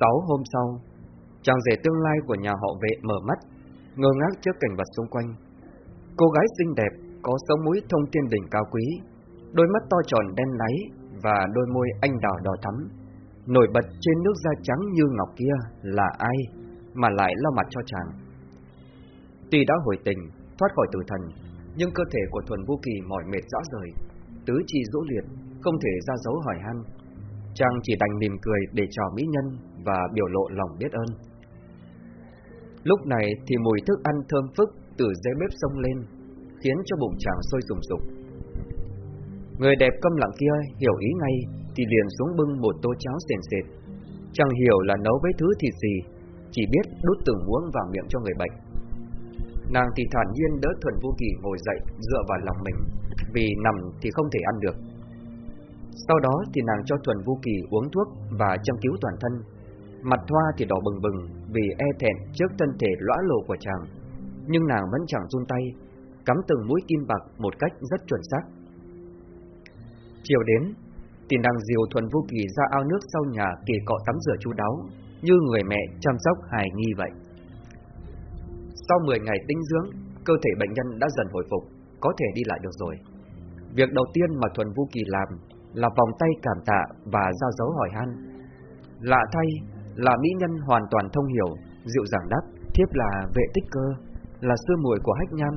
Sáu hôm sau, chàng rể tương lai của nhà họ vệ mở mắt, ngơ ngác trước cảnh vật xung quanh. Cô gái xinh đẹp, có sống mũi thông thiên đỉnh cao quý, đôi mắt to tròn đen láy và đôi môi anh đào đỏ thắm. Nổi bật trên nước da trắng như ngọc kia là ai mà lại lau mặt cho chàng. Tuy đã hồi tình, thoát khỏi tử thần, nhưng cơ thể của Thuần Vũ Kỳ mỏi mệt rõ rời, tứ chi rũ liệt, không thể ra dấu hỏi han. Chàng chỉ đành mỉm cười để trò mỹ nhân và biểu lộ lòng biết ơn. Lúc này thì mùi thức ăn thơm phức từ dưới bếp sông lên, khiến cho bụng chàng sôi sùng sục. Người đẹp câm lặng kia hiểu ý ngay thì liền xuống bưng một tô cháo sền sệt. Chẳng hiểu là nấu với thứ thịt gì, chỉ biết đút từng muỗng vào miệng cho người bệnh. Nàng thì thản nhiên đỡ Thuần Vô Kỳ ngồi dậy dựa vào lòng mình, vì nằm thì không thể ăn được. Sau đó thì nàng cho Thuần Vô Kỳ uống thuốc và chăm cứu toàn thân. Mặt thoa thì đỏ bừng bừng vì e thẹn trước thân thể lõa lồ của chàng, nhưng nàng vẫn chẳng run tay, cắm từng mũi kim bạc một cách rất chuẩn xác. Chiều đến, thì nàng diều Thuần Vô Kỳ ra ao nước sau nhà kỳ cọ tắm rửa chú đáo, như người mẹ chăm sóc hài nghi vậy. Sau 10 ngày tinh dưỡng, cơ thể bệnh nhân đã dần hồi phục, có thể đi lại được rồi. Việc đầu tiên mà Thuần Vũ Kỳ làm là vòng tay cảm tạ và giao dấu hỏi han. Lạ thay, là mỹ nhân hoàn toàn thông hiểu, dịu dàng đáp, thiếp là vệ tích cơ, là sư muội của Hách Nham.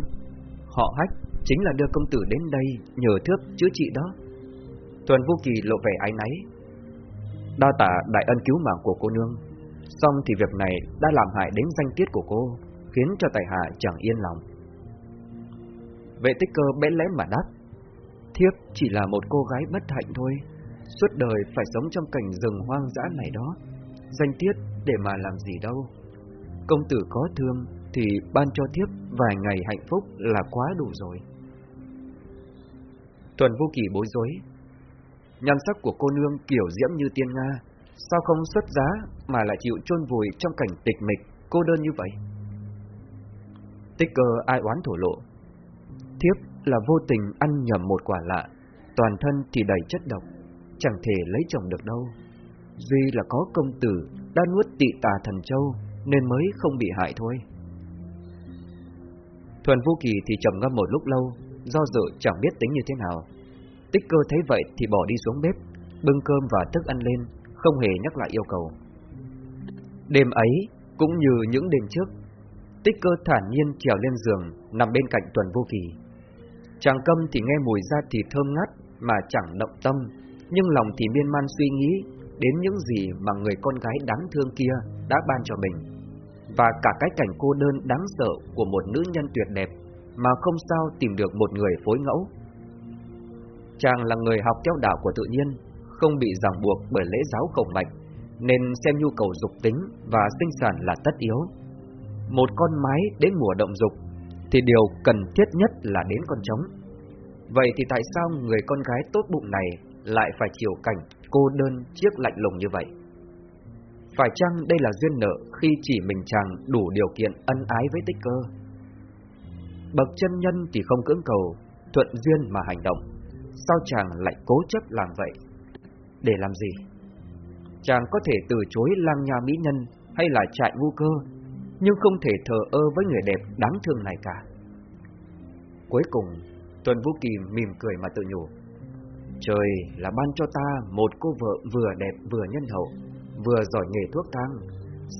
Họ Hách chính là đưa công tử đến đây nhờ thước chữa trị đó. Thuần Vũ Kỳ lộ vẻ ái náy. Đa tạ đại ân cứu mạng của cô nương, xong thì việc này đã làm hại đến danh tiết của cô, khiến cho tài hạ chẳng yên lòng. Vệ tích cơ bẽn lẽn mà đáp, thiếp chỉ là một cô gái bất hạnh thôi, suốt đời phải sống trong cảnh rừng hoang dã này đó, danh tiết để mà làm gì đâu. Công tử có thương thì ban cho thiếp vài ngày hạnh phúc là quá đủ rồi. Tuần vô kỳ bối rối, nhan sắc của cô nương kiểu diễm như tiên Nga, sao không xuất giá mà lại chịu chôn vùi trong cảnh tịch mịch, cô đơn như vậy? Tích cơ ai oán thổ lộ. Thiếp là vô tình ăn nhầm một quả lạ, toàn thân thì đầy chất độc, chẳng thể lấy chồng được đâu. Duy là có công tử đã nuốt tị tà thần châu nên mới không bị hại thôi. Thuần Vũ Kỳ thì trầm ngâm một lúc lâu, do dự chẳng biết tính như thế nào. Tích cơ thấy vậy thì bỏ đi xuống bếp, bưng cơm và thức ăn lên, không hề nhắc lại yêu cầu. Đêm ấy, cũng như những đêm trước, Tích cơ thản nhiên trèo lên giường, nằm bên cạnh Tuần Vô Kỳ. Chàng câm thì nghe mùi da thịt thơm ngát mà chẳng động tâm, nhưng lòng thì miên man suy nghĩ đến những gì mà người con gái đáng thương kia đã ban cho mình. Và cả cái cảnh cô đơn đáng sợ của một nữ nhân tuyệt đẹp mà không sao tìm được một người phối ngẫu. Chàng là người học theo đạo của tự nhiên, không bị ràng buộc bởi lễ giáo khổng mạnh, nên xem nhu cầu dục tính và sinh sản là tất yếu một con mái đến mùa động dục thì điều cần thiết nhất là đến con trống. Vậy thì tại sao người con gái tốt bụng này lại phải chịu cảnh cô đơn chiếc lạnh lùng như vậy? Phải chăng đây là duyên nợ khi chỉ mình chàng đủ điều kiện ân ái với tích cơ? Bậc chân nhân thì không cưỡng cầu, thuận duyên mà hành động. Sao chàng lại cố chấp làm vậy? Để làm gì? Chàng có thể từ chối lang nha mỹ nhân hay là chạy ngu cơ nhưng không thể thờ ơ với người đẹp đáng thương này cả. Cuối cùng, Tuần Vũ Kỳ mỉm cười mà tự nhủ. Trời là ban cho ta một cô vợ vừa đẹp vừa nhân hậu, vừa giỏi nghề thuốc thang,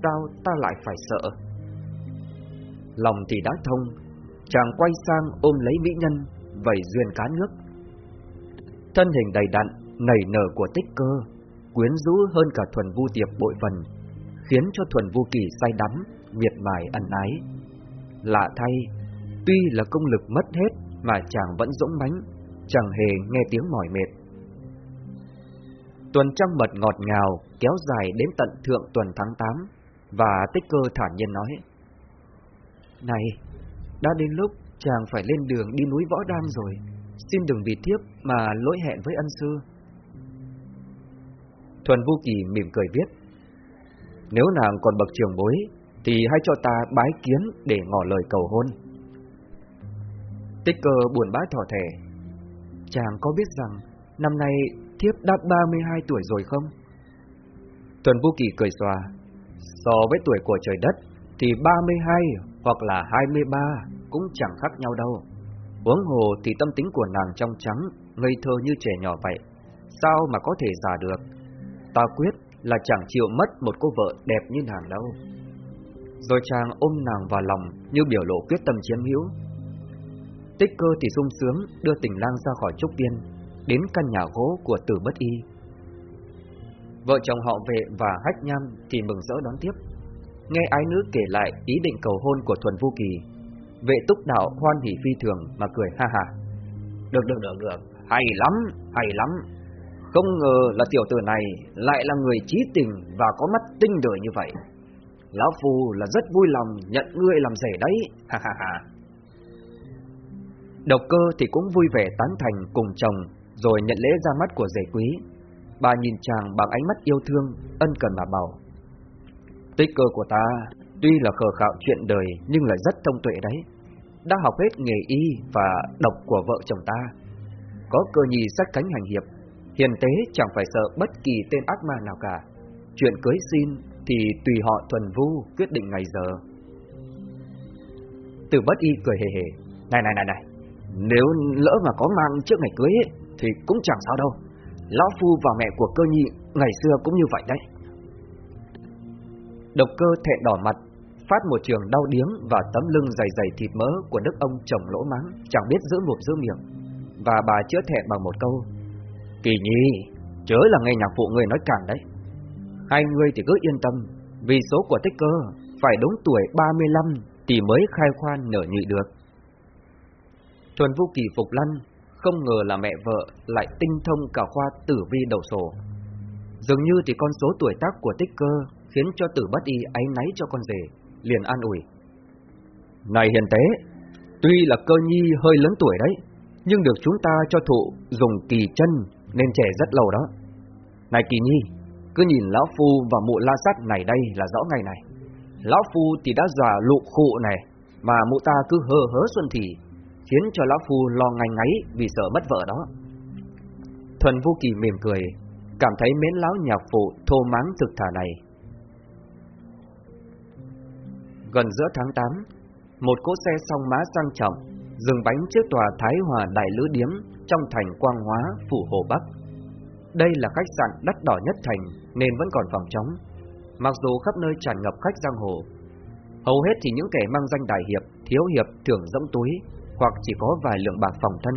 sao ta lại phải sợ? Lòng thì đã thông, chàng quay sang ôm lấy mỹ nhân, vẩy duyên cá nước. Thân hình đầy đặn, nảy nở của tích cơ, quyến rũ hơn cả thuần vu tiệp bội phần, khiến cho thuần vu kỳ say đắm, miệt mài ân ái. Lạ thay, tuy là công lực mất hết mà chàng vẫn dũng mãnh, chẳng hề nghe tiếng mỏi mệt. Tuần trăng mật ngọt ngào kéo dài đến tận thượng tuần tháng 8 và tích cơ thản nhiên nói Này, đã đến lúc chàng phải lên đường đi núi Võ đan rồi, xin đừng vì thiếp mà lỗi hẹn với ân sư. Thuần Vũ Kỳ mỉm cười viết Nếu nàng còn bậc trường bối thì hãy cho ta bái kiến để ngỏ lời cầu hôn. Tích cơ buồn bã thỏ thẻ. Chàng có biết rằng năm nay thiếp đã 32 tuổi rồi không? Tuần Vũ Kỳ cười xòa. So với tuổi của trời đất thì 32 hoặc là 23 cũng chẳng khác nhau đâu. Uống hồ thì tâm tính của nàng trong trắng, ngây thơ như trẻ nhỏ vậy. Sao mà có thể già được? Ta quyết là chẳng chịu mất một cô vợ đẹp như nàng đâu. Rồi chàng ôm nàng vào lòng như biểu lộ quyết tâm chiếm hữu. Tích cơ thì sung sướng đưa tình lang ra khỏi trúc tiên, đến căn nhà gỗ của tử bất y. Vợ chồng họ vệ và hách nham thì mừng rỡ đón tiếp. Nghe ái nữ kể lại ý định cầu hôn của Thuần Vu Kỳ, vệ túc đạo hoan hỉ phi thường mà cười ha ha. Được được được được, hay lắm, hay lắm. Không ngờ là tiểu tử này lại là người trí tình và có mắt tinh đời như vậy. Lão Phu là rất vui lòng nhận ngươi làm rể đấy, ha ha ha. Độc cơ thì cũng vui vẻ tán thành cùng chồng, rồi nhận lễ ra mắt của rể quý. Bà nhìn chàng bằng ánh mắt yêu thương, ân cần mà bảo. Tích cơ của ta, tuy là khờ khạo chuyện đời nhưng lại rất thông tuệ đấy. Đã học hết nghề y và độc của vợ chồng ta. Có cơ nhì sát cánh hành hiệp, hiền tế chẳng phải sợ bất kỳ tên ác ma nào cả. Chuyện cưới xin thì tùy họ thuần vu quyết định ngày giờ. Từ bất y cười hề hề. Này này này này, nếu lỡ mà có mang trước ngày cưới ấy, thì cũng chẳng sao đâu. Lão Phu và mẹ của cơ nhị ngày xưa cũng như vậy đấy. Độc cơ thẹn đỏ mặt, phát một trường đau điếng và tấm lưng dày dày thịt mỡ của đức ông chồng lỗ mắng, chẳng biết giữ mồm giữ miệng. Và bà chữa thẹn bằng một câu. Kỳ nhi, chớ là nghe nhạc phụ người nói cản đấy. Hai người thì cứ yên tâm, vì số của tích cơ phải đúng tuổi 35 thì mới khai khoan nở nhị được. Thuần Vũ Kỳ phục lăn, không ngờ là mẹ vợ lại tinh thông cả khoa tử vi đầu sổ. Dường như thì con số tuổi tác của tích cơ khiến cho tử bất y áy náy cho con rể, liền an ủi. Này hiền tế, tuy là cơ nhi hơi lớn tuổi đấy, nhưng được chúng ta cho thụ dùng kỳ chân nên trẻ rất lâu đó. Này kỳ nhi, cứ nhìn lão phu và mụ la sắt này đây là rõ ngày này. Lão phu thì đã già lụ khụ này, mà mụ ta cứ hờ hớ xuân thì, khiến cho lão phu lo ngay ngáy vì sợ mất vợ đó. Thuần Vô Kỳ mỉm cười, cảm thấy mến lão nhạc phụ thô máng thực thả này. Gần giữa tháng 8, một cỗ xe song má sang trọng dừng bánh trước tòa Thái Hòa Đại Lữ Điếm trong thành Quang Hóa, phủ Hồ Bắc. Đây là khách sạn đắt đỏ nhất thành nên vẫn còn phòng trống. Mặc dù khắp nơi tràn ngập khách giang hồ, hầu hết thì những kẻ mang danh đại hiệp, thiếu hiệp, thưởng rỗng túi hoặc chỉ có vài lượng bạc phòng thân,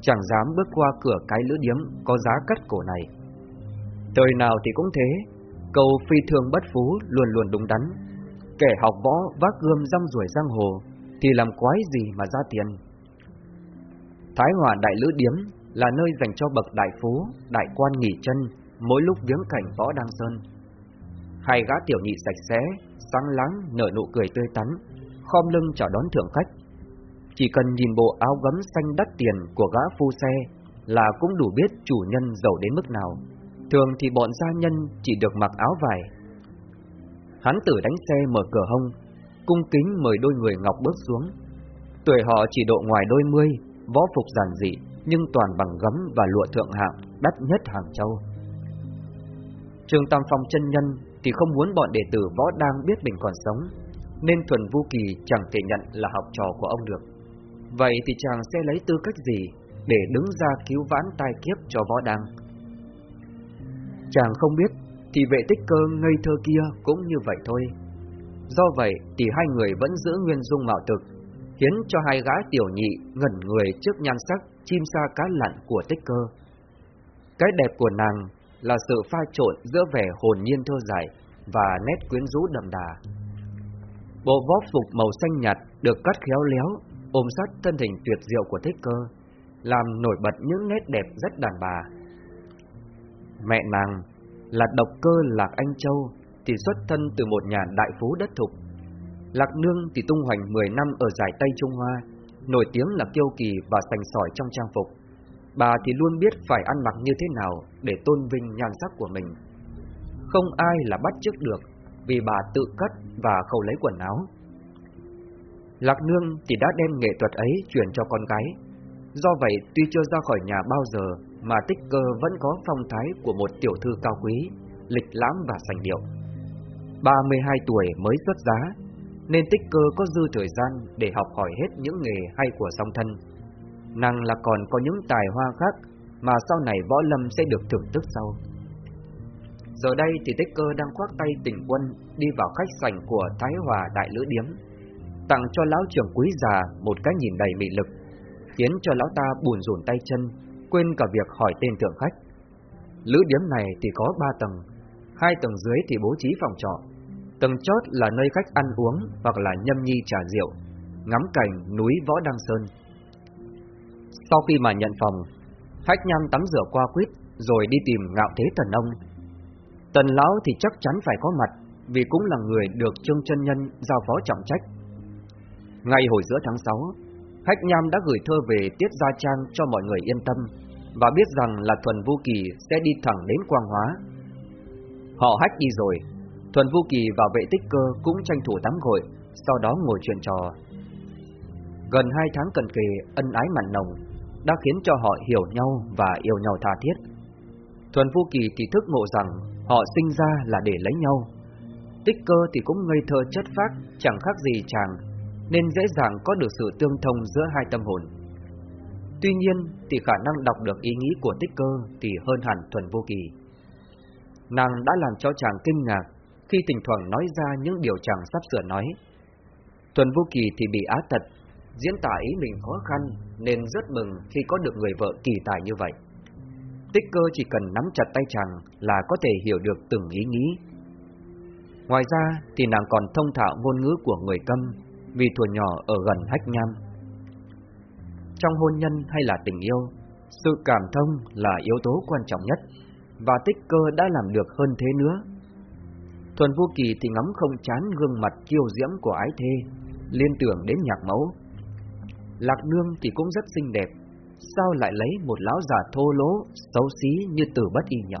chẳng dám bước qua cửa cái lữ điếm có giá cắt cổ này. Thời nào thì cũng thế, câu phi thường bất phú luôn luôn đúng đắn. Kẻ học võ vác gươm răm ruổi giang hồ thì làm quái gì mà ra tiền. Thái Hòa Đại Lữ Điếm là nơi dành cho bậc đại phú, đại quan nghỉ chân mỗi lúc viếng cảnh võ đăng sơn. Hai gã tiểu nhị sạch sẽ, sáng láng nở nụ cười tươi tắn, khom lưng chào đón thượng khách. Chỉ cần nhìn bộ áo gấm xanh đắt tiền của gã phu xe là cũng đủ biết chủ nhân giàu đến mức nào. Thường thì bọn gia nhân chỉ được mặc áo vải. Hắn tử đánh xe mở cửa hông, cung kính mời đôi người ngọc bước xuống. Tuổi họ chỉ độ ngoài đôi mươi, võ phục giản dị, nhưng toàn bằng gấm và lụa thượng hạng, đắt nhất Hàng Châu. Trương Tam Phong chân nhân thì không muốn bọn đệ tử võ đang biết mình còn sống, nên Thuần Vu Kỳ chẳng thể nhận là học trò của ông được. Vậy thì chàng sẽ lấy tư cách gì để đứng ra cứu vãn tai kiếp cho võ đăng? Chàng không biết, thì vệ tích cơ ngây thơ kia cũng như vậy thôi. Do vậy thì hai người vẫn giữ nguyên dung mạo thực, khiến cho hai gã tiểu nhị ngẩn người trước nhan sắc chim sa cá lặn của tích cơ. Cái đẹp của nàng là sự pha trộn giữa vẻ hồn nhiên thơ dài và nét quyến rũ đậm đà. Bộ võ phục màu xanh nhạt được cắt khéo léo, ôm sát thân hình tuyệt diệu của Thích cơ, làm nổi bật những nét đẹp rất đàn bà. Mẹ nàng là độc cơ Lạc Anh Châu thì xuất thân từ một nhà đại phú đất thục. Lạc Nương thì tung hoành 10 năm ở giải Tây Trung Hoa, nổi tiếng là kiêu kỳ và sành sỏi trong trang phục. Bà thì luôn biết phải ăn mặc như thế nào để tôn vinh nhan sắc của mình. Không ai là bắt chước được vì bà tự cắt và khâu lấy quần áo. Lạc Nương thì đã đem nghệ thuật ấy truyền cho con gái. Do vậy, tuy chưa ra khỏi nhà bao giờ mà tích cơ vẫn có phong thái của một tiểu thư cao quý, lịch lãm và sành điệu. 32 tuổi mới xuất giá, nên tích cơ có dư thời gian để học hỏi hết những nghề hay của song thân. Nàng là còn có những tài hoa khác mà sau này võ lâm sẽ được thưởng thức sau. Giờ đây thì tích cơ đang khoác tay tỉnh quân đi vào khách sảnh của Thái Hòa Đại Lữ Điếm, tặng cho lão trưởng quý già một cái nhìn đầy mị lực, khiến cho lão ta buồn rùn tay chân, quên cả việc hỏi tên thượng khách. Lữ điếm này thì có ba tầng, hai tầng dưới thì bố trí phòng trọ, tầng chót là nơi khách ăn uống hoặc là nhâm nhi trà rượu, ngắm cảnh núi Võ Đăng Sơn. Sau khi mà nhận phòng, khách nham tắm rửa qua quýt rồi đi tìm ngạo thế thần ông. Tần lão thì chắc chắn phải có mặt, vì cũng là người được Trương chân nhân giao phó trọng trách. Ngay hồi giữa tháng 6, Hách nham đã gửi thơ về Tiết Gia Trang cho mọi người yên tâm và biết rằng là Thuần Vu Kỳ sẽ đi thẳng đến Quang Hóa. Họ hách đi rồi, Thuần Vu Kỳ và vệ tích cơ cũng tranh thủ tắm gội, sau đó ngồi chuyện trò. Gần hai tháng cận kề ân ái mặn nồng đã khiến cho họ hiểu nhau và yêu nhau tha thiết. Thuần Vu Kỳ thì thức ngộ rằng họ sinh ra là để lấy nhau. Tích cơ thì cũng ngây thơ chất phác, chẳng khác gì chàng, nên dễ dàng có được sự tương thông giữa hai tâm hồn. Tuy nhiên thì khả năng đọc được ý nghĩ của tích cơ thì hơn hẳn Thuần Vô Kỳ. Nàng đã làm cho chàng kinh ngạc khi thỉnh thoảng nói ra những điều chàng sắp sửa nói. Thuần Vô Kỳ thì bị á tật, diễn tả ý mình khó khăn nên rất mừng khi có được người vợ kỳ tài như vậy. Tích cơ chỉ cần nắm chặt tay chàng là có thể hiểu được từng ý nghĩ. Ngoài ra thì nàng còn thông thạo ngôn ngữ của người câm vì thuở nhỏ ở gần hách nham. Trong hôn nhân hay là tình yêu, sự cảm thông là yếu tố quan trọng nhất, và tích cơ đã làm được hơn thế nữa. Thuần Vô Kỳ thì ngắm không chán gương mặt kiêu diễm của ái thê, liên tưởng đến nhạc mẫu. Lạc Nương thì cũng rất xinh đẹp, sao lại lấy một lão già thô lỗ, xấu xí như tử bất y nhỏ.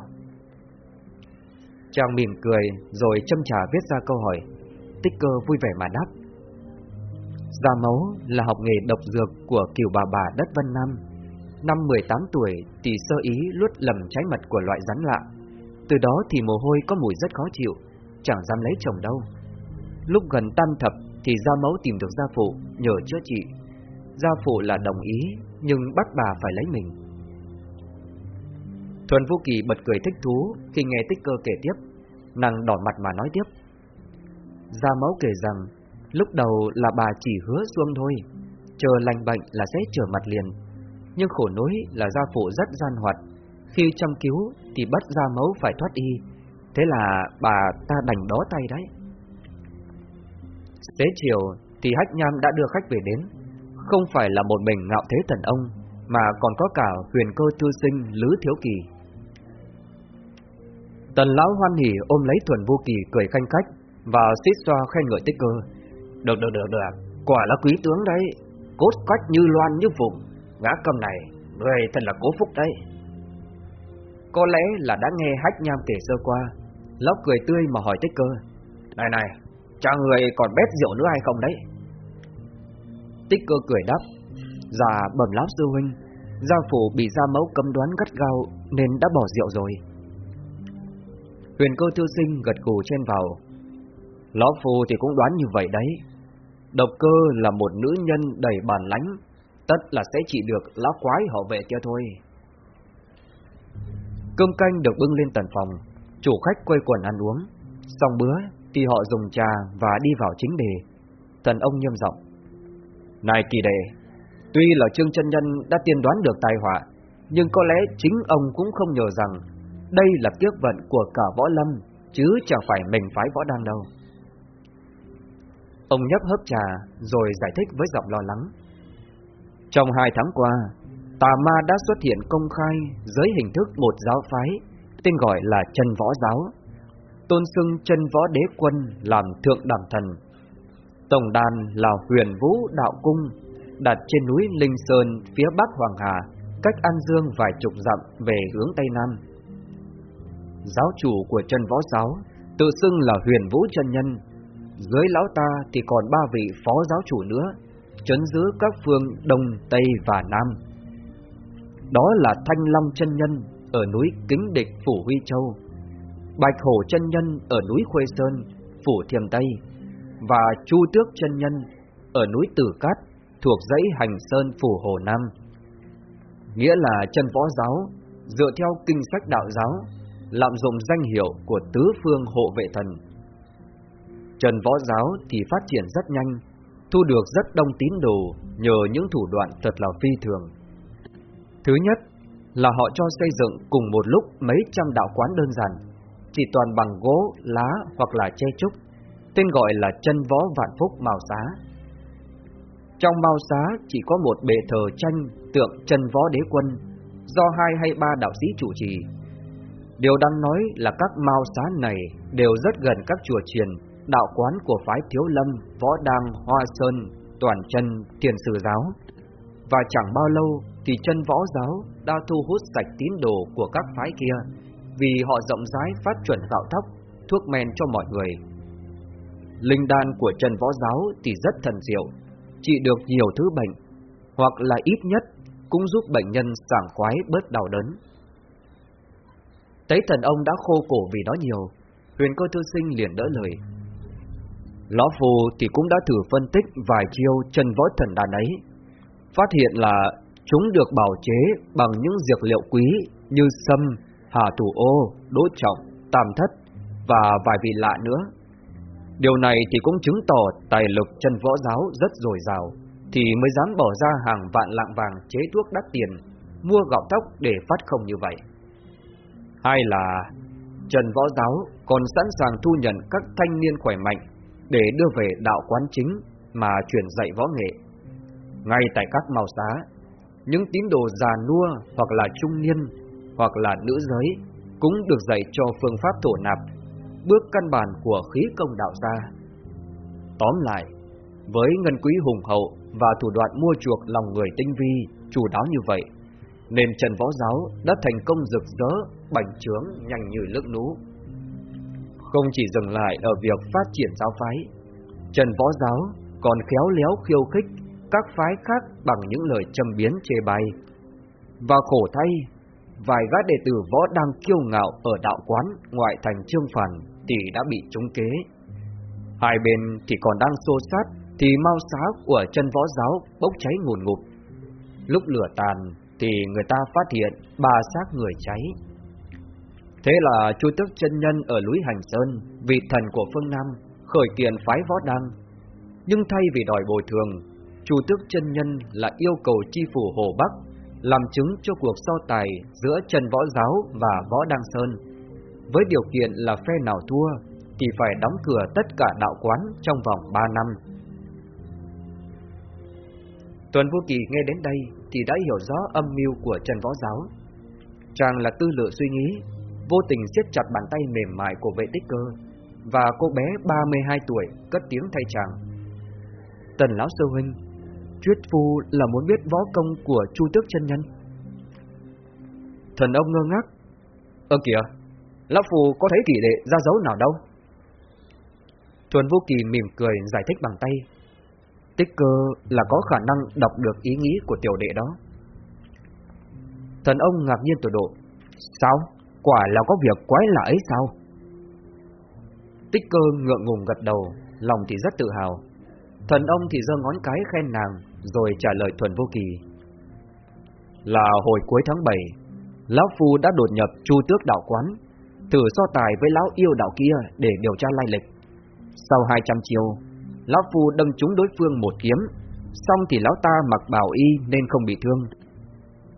Chàng mỉm cười rồi châm trà viết ra câu hỏi, tích cơ vui vẻ mà đáp. Gia Mấu là học nghề độc dược của kiều bà bà đất Vân Nam. Năm 18 tuổi thì sơ ý luốt lầm trái mật của loại rắn lạ. Từ đó thì mồ hôi có mùi rất khó chịu, chẳng dám lấy chồng đâu. Lúc gần tam thập thì Gia Mấu tìm được gia phụ nhờ chữa trị. Gia phụ là đồng ý nhưng bắt bà phải lấy mình. Thuần Vũ Kỳ bật cười thích thú khi nghe tích cơ kể tiếp, nàng đỏ mặt mà nói tiếp. Gia Mấu kể rằng Lúc đầu là bà chỉ hứa xuông thôi, chờ lành bệnh là sẽ trở mặt liền. Nhưng khổ nỗi là gia phụ rất gian hoạt, khi chăm cứu thì bắt gia mẫu phải thoát y, thế là bà ta đành đó tay đấy. Đến chiều thì Hách Nham đã đưa khách về đến, không phải là một mình ngạo thế thần ông, mà còn có cả huyền cơ thư sinh Lữ Thiếu Kỳ. Tần lão hoan hỉ ôm lấy Thuần Vô Kỳ cười khanh khách và xít xoa khen ngợi tích cơ. Được, được, được, được, quả là quý tướng đấy, cốt cách như loan như vùng, ngã cầm này, người thật là cố phúc đấy. Có lẽ là đã nghe hách nham kể sơ qua, Lóc cười tươi mà hỏi tích cơ. Này này, cha người còn bếp rượu nữa hay không đấy? Tích cơ cười đáp, già bẩm lão sư huynh, gia phủ bị gia mẫu cấm đoán gắt gao nên đã bỏ rượu rồi. Huyền cơ thư sinh gật gù chen vào, Lão phù thì cũng đoán như vậy đấy. Độc cơ là một nữ nhân đầy bản lãnh, tất là sẽ chỉ được lão quái họ vệ kia thôi. Cơm canh được bưng lên tận phòng, chủ khách quây quần ăn uống. Xong bữa thì họ dùng trà và đi vào chính đề. Thần ông nhâm giọng. Này kỳ đệ, tuy là Trương chân Nhân đã tiên đoán được tai họa, nhưng có lẽ chính ông cũng không nhờ rằng đây là kiếp vận của cả võ lâm, chứ chẳng phải mình phái võ đang đâu. Ông nhấp hớp trà rồi giải thích với giọng lo lắng. Trong hai tháng qua, tà ma đã xuất hiện công khai dưới hình thức một giáo phái, tên gọi là chân võ giáo. Tôn xưng chân võ đế quân làm thượng đẳng thần. Tổng đàn là huyền vũ đạo cung, đặt trên núi Linh Sơn phía bắc Hoàng Hà, cách An Dương vài chục dặm về hướng Tây Nam. Giáo chủ của chân võ giáo tự xưng là huyền vũ chân nhân, dưới lão ta thì còn ba vị phó giáo chủ nữa, chấn giữ các phương Đông, Tây và Nam. Đó là Thanh Long chân Nhân ở núi Kính Địch Phủ Huy Châu, Bạch Hổ chân nhân ở núi Khuê Sơn, phủ Thiềm Tây và Chu Tước chân nhân ở núi Tử Cát thuộc dãy Hành Sơn phủ Hồ Nam. Nghĩa là chân võ giáo dựa theo kinh sách đạo giáo, lạm dụng danh hiệu của tứ phương hộ vệ thần. Trần võ giáo thì phát triển rất nhanh, thu được rất đông tín đồ nhờ những thủ đoạn thật là phi thường. Thứ nhất là họ cho xây dựng cùng một lúc mấy trăm đạo quán đơn giản, chỉ toàn bằng gỗ, lá hoặc là che trúc, tên gọi là chân võ vạn phúc màu xá. Trong mao xá chỉ có một bệ thờ tranh tượng chân võ đế quân do hai hay ba đạo sĩ chủ trì. Điều đáng nói là các mao xá này đều rất gần các chùa truyền đạo quán của phái Thiếu Lâm, Võ Đăng, Hoa Sơn, Toàn Chân, Thiền Sử Giáo. Và chẳng bao lâu thì chân võ giáo đã thu hút sạch tín đồ của các phái kia vì họ rộng rãi phát chuẩn gạo thóc, thuốc men cho mọi người. Linh đan của chân võ giáo thì rất thần diệu, trị được nhiều thứ bệnh, hoặc là ít nhất cũng giúp bệnh nhân sảng khoái bớt đau đớn. Thấy thần ông đã khô cổ vì nó nhiều, huyền cơ thư sinh liền đỡ lời. Lão Phù thì cũng đã thử phân tích vài chiêu chân võ thần đàn ấy, phát hiện là chúng được bảo chế bằng những dược liệu quý như sâm, hà thủ ô, đỗ trọng, tam thất và vài vị lạ nữa. Điều này thì cũng chứng tỏ tài lực chân võ giáo rất dồi dào thì mới dám bỏ ra hàng vạn lạng vàng chế thuốc đắt tiền, mua gạo tóc để phát không như vậy. Hay là Trần Võ Giáo còn sẵn sàng thu nhận các thanh niên khỏe mạnh để đưa về đạo quán chính mà truyền dạy võ nghệ. Ngay tại các màu xá, những tín đồ già nua hoặc là trung niên hoặc là nữ giới cũng được dạy cho phương pháp thổ nạp, bước căn bản của khí công đạo gia. Tóm lại, với ngân quý hùng hậu và thủ đoạn mua chuộc lòng người tinh vi, chủ đáo như vậy, nên Trần Võ Giáo đã thành công rực rỡ, bành trướng nhanh như nước lũ. Không chỉ dừng lại ở việc phát triển giáo phái, Trần Võ Giáo còn khéo léo khiêu khích các phái khác bằng những lời châm biếm chê bai. Và khổ thay, vài gã đệ tử võ đang kiêu ngạo ở đạo quán ngoại thành Trương Phản thì đã bị trúng kế. Hai bên thì còn đang xô sát thì mau xá của chân võ giáo bốc cháy ngùn ngụt. Lúc lửa tàn thì người ta phát hiện ba xác người cháy. Thế là Chu Tước chân nhân ở núi Hành Sơn, vị thần của phương Nam, khởi kiện phái võ đăng. Nhưng thay vì đòi bồi thường, Chu Tước chân nhân là yêu cầu chi phủ Hồ Bắc làm chứng cho cuộc so tài giữa trần võ giáo và võ đăng sơn. Với điều kiện là phe nào thua thì phải đóng cửa tất cả đạo quán trong vòng 3 năm. Tuần Vô Kỳ nghe đến đây thì đã hiểu rõ âm mưu của Trần Võ Giáo. Chàng là tư lựa suy nghĩ, vô tình siết chặt bàn tay mềm mại của vệ tích cơ, và cô bé 32 tuổi cất tiếng thay chàng. Tần Lão Sư Huynh, Chuyết Phu là muốn biết võ công của Chu Tước chân Nhân. Thần ông ngơ ngác. Ơ kìa, Lão Phù có thấy kỳ đệ ra dấu nào đâu? Thuần Vô Kỳ mỉm cười giải thích bằng tay, Tích cơ là có khả năng đọc được ý nghĩ của tiểu đệ đó. Thần ông ngạc nhiên tột độ. Sao? Quả là có việc quái lạ ấy sao? Tích cơ ngượng ngùng gật đầu, lòng thì rất tự hào. Thần ông thì giơ ngón cái khen nàng, rồi trả lời thuần vô kỳ. Là hồi cuối tháng 7, Lão Phu đã đột nhập chu tước đạo quán, thử so tài với lão yêu đạo kia để điều tra lai lịch. Sau 200 chiêu, Lão Phu đâm trúng đối phương một kiếm, xong thì lão ta mặc bảo y nên không bị thương.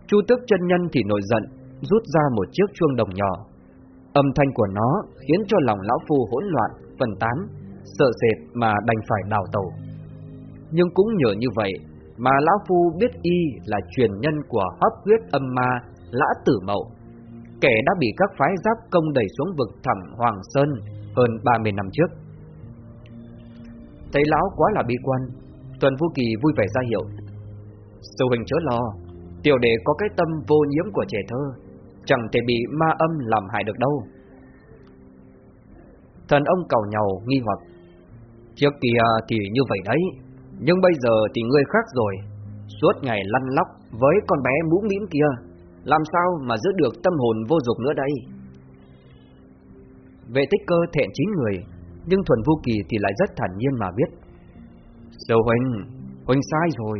Chu tước chân nhân thì nổi giận, rút ra một chiếc chuông đồng nhỏ. Âm thanh của nó khiến cho lòng lão phu hỗn loạn, phần tán, sợ sệt mà đành phải đào tàu. Nhưng cũng nhờ như vậy mà lão phu biết y là truyền nhân của hấp huyết âm ma Lã Tử Mậu, kẻ đã bị các phái giáp công đẩy xuống vực thẳm Hoàng Sơn hơn 30 năm trước. Thấy lão quá là bi quan Tuần Vũ Kỳ vui vẻ ra hiệu Sư huynh chớ lo Tiểu đệ có cái tâm vô nhiễm của trẻ thơ Chẳng thể bị ma âm làm hại được đâu Thần ông cầu nhau nghi hoặc Trước kia thì như vậy đấy Nhưng bây giờ thì người khác rồi Suốt ngày lăn lóc với con bé mũm mĩm kia Làm sao mà giữ được tâm hồn vô dục nữa đây Vệ tích cơ thẹn chín người, nhưng Thuần Vô Kỳ thì lại rất thản nhiên mà biết. Sư Huynh, Huynh sai rồi.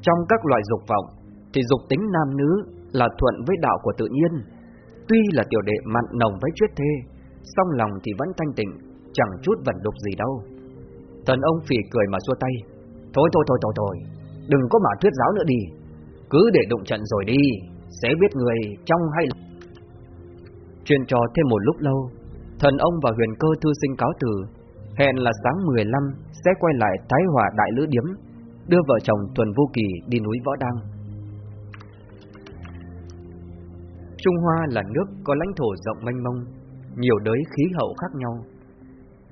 Trong các loại dục vọng, thì dục tính nam nữ là thuận với đạo của tự nhiên. Tuy là tiểu đệ mặn nồng với chuyết thê, song lòng thì vẫn thanh tịnh, chẳng chút vẩn đục gì đâu. Thần ông phỉ cười mà xua tay. Thôi thôi thôi thôi thôi, đừng có mà thuyết giáo nữa đi. Cứ để đụng trận rồi đi, sẽ biết người trong hay là... Chuyện trò thêm một lúc lâu, thần ông và huyền cơ thư sinh cáo từ, hẹn là sáng 15 sẽ quay lại Thái Hòa Đại Lữ Điếm, đưa vợ chồng Tuần Vô Kỳ đi núi Võ Đăng. Trung Hoa là nước có lãnh thổ rộng mênh mông, nhiều đới khí hậu khác nhau.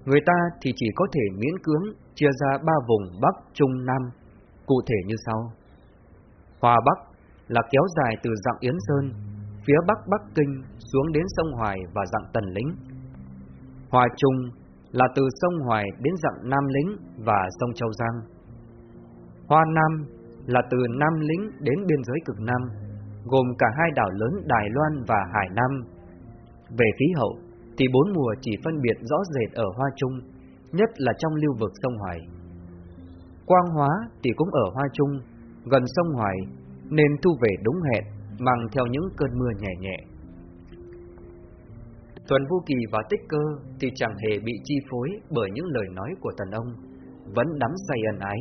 Người ta thì chỉ có thể miễn cưỡng chia ra ba vùng Bắc, Trung, Nam, cụ thể như sau. Hòa Bắc là kéo dài từ dặm Yến Sơn, phía Bắc Bắc Kinh xuống đến sông Hoài và dặm Tần Lĩnh. Hòa Trung là từ sông Hoài đến dặm Nam Lĩnh và sông Châu Giang. Hoa Nam là từ Nam Lĩnh đến biên giới cực Nam, gồm cả hai đảo lớn Đài Loan và Hải Nam. Về khí hậu, thì bốn mùa chỉ phân biệt rõ rệt ở Hoa Trung, nhất là trong lưu vực sông Hoài. Quang Hóa thì cũng ở Hoa Trung, gần sông Hoài, nên thu về đúng hẹn, mang theo những cơn mưa nhẹ nhẹ. Tuần Vô Kỳ và Tích Cơ thì chẳng hề bị chi phối bởi những lời nói của Tần Ông, vẫn đắm say ân ái,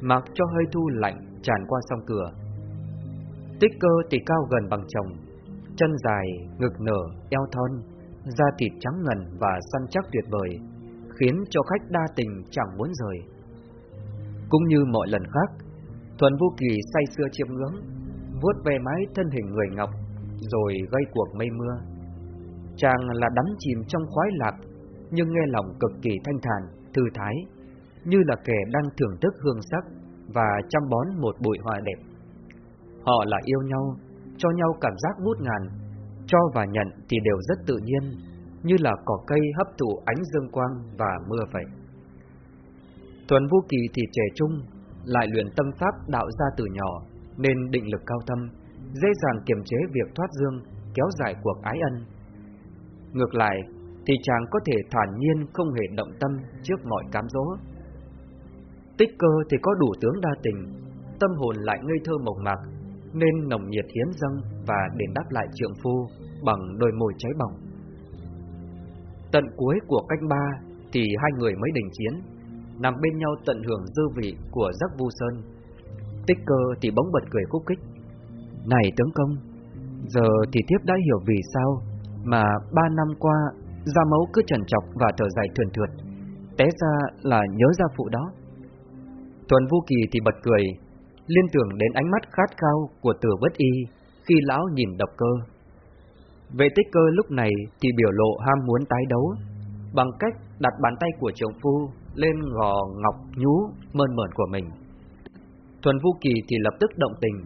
mặc cho hơi thu lạnh tràn qua sông cửa. Tích Cơ thì cao gần bằng chồng, chân dài, ngực nở, eo thon, da thịt trắng ngần và săn chắc tuyệt vời, khiến cho khách đa tình chẳng muốn rời. Cũng như mọi lần khác, Thuần Vô Kỳ say sưa chiêm ngưỡng, vuốt về mái thân hình người ngọc, rồi gây cuộc mây mưa. Chàng là đắm chìm trong khoái lạc, nhưng nghe lòng cực kỳ thanh thản, thư thái, như là kẻ đang thưởng thức hương sắc và chăm bón một bụi hoa đẹp. Họ là yêu nhau, cho nhau cảm giác ngút ngàn, cho và nhận thì đều rất tự nhiên, như là cỏ cây hấp thụ ánh dương quang và mưa vậy. Tuần Vũ Kỳ thì trẻ trung, lại luyện tâm pháp đạo ra từ nhỏ, nên định lực cao thâm, dễ dàng kiềm chế việc thoát dương, kéo dài cuộc ái ân. Ngược lại, thì chàng có thể thản nhiên không hề động tâm trước mọi cám dỗ. Tích cơ thì có đủ tướng đa tình, tâm hồn lại ngây thơ mộc mạc, nên nồng nhiệt hiến dâng và đền đáp lại trượng phu bằng đôi môi cháy bỏng. Tận cuối của cách ba thì hai người mới đình chiến, nằm bên nhau tận hưởng dư vị của giấc vu sơn. Tích cơ thì bỗng bật cười khúc kích. Này tướng công, giờ thì tiếp đã hiểu vì sao mà ba năm qua Gia mẫu cứ trần trọc và thở dài thườn thượt Té ra là nhớ ra phụ đó Tuần Vu Kỳ thì bật cười Liên tưởng đến ánh mắt khát khao của tử bất y Khi lão nhìn độc cơ. Vệ tích cơ lúc này thì biểu lộ ham muốn tái đấu Bằng cách đặt bàn tay của chồng phu Lên gò ngọc nhú mơn mởn của mình. Thuần Vu Kỳ thì lập tức động tình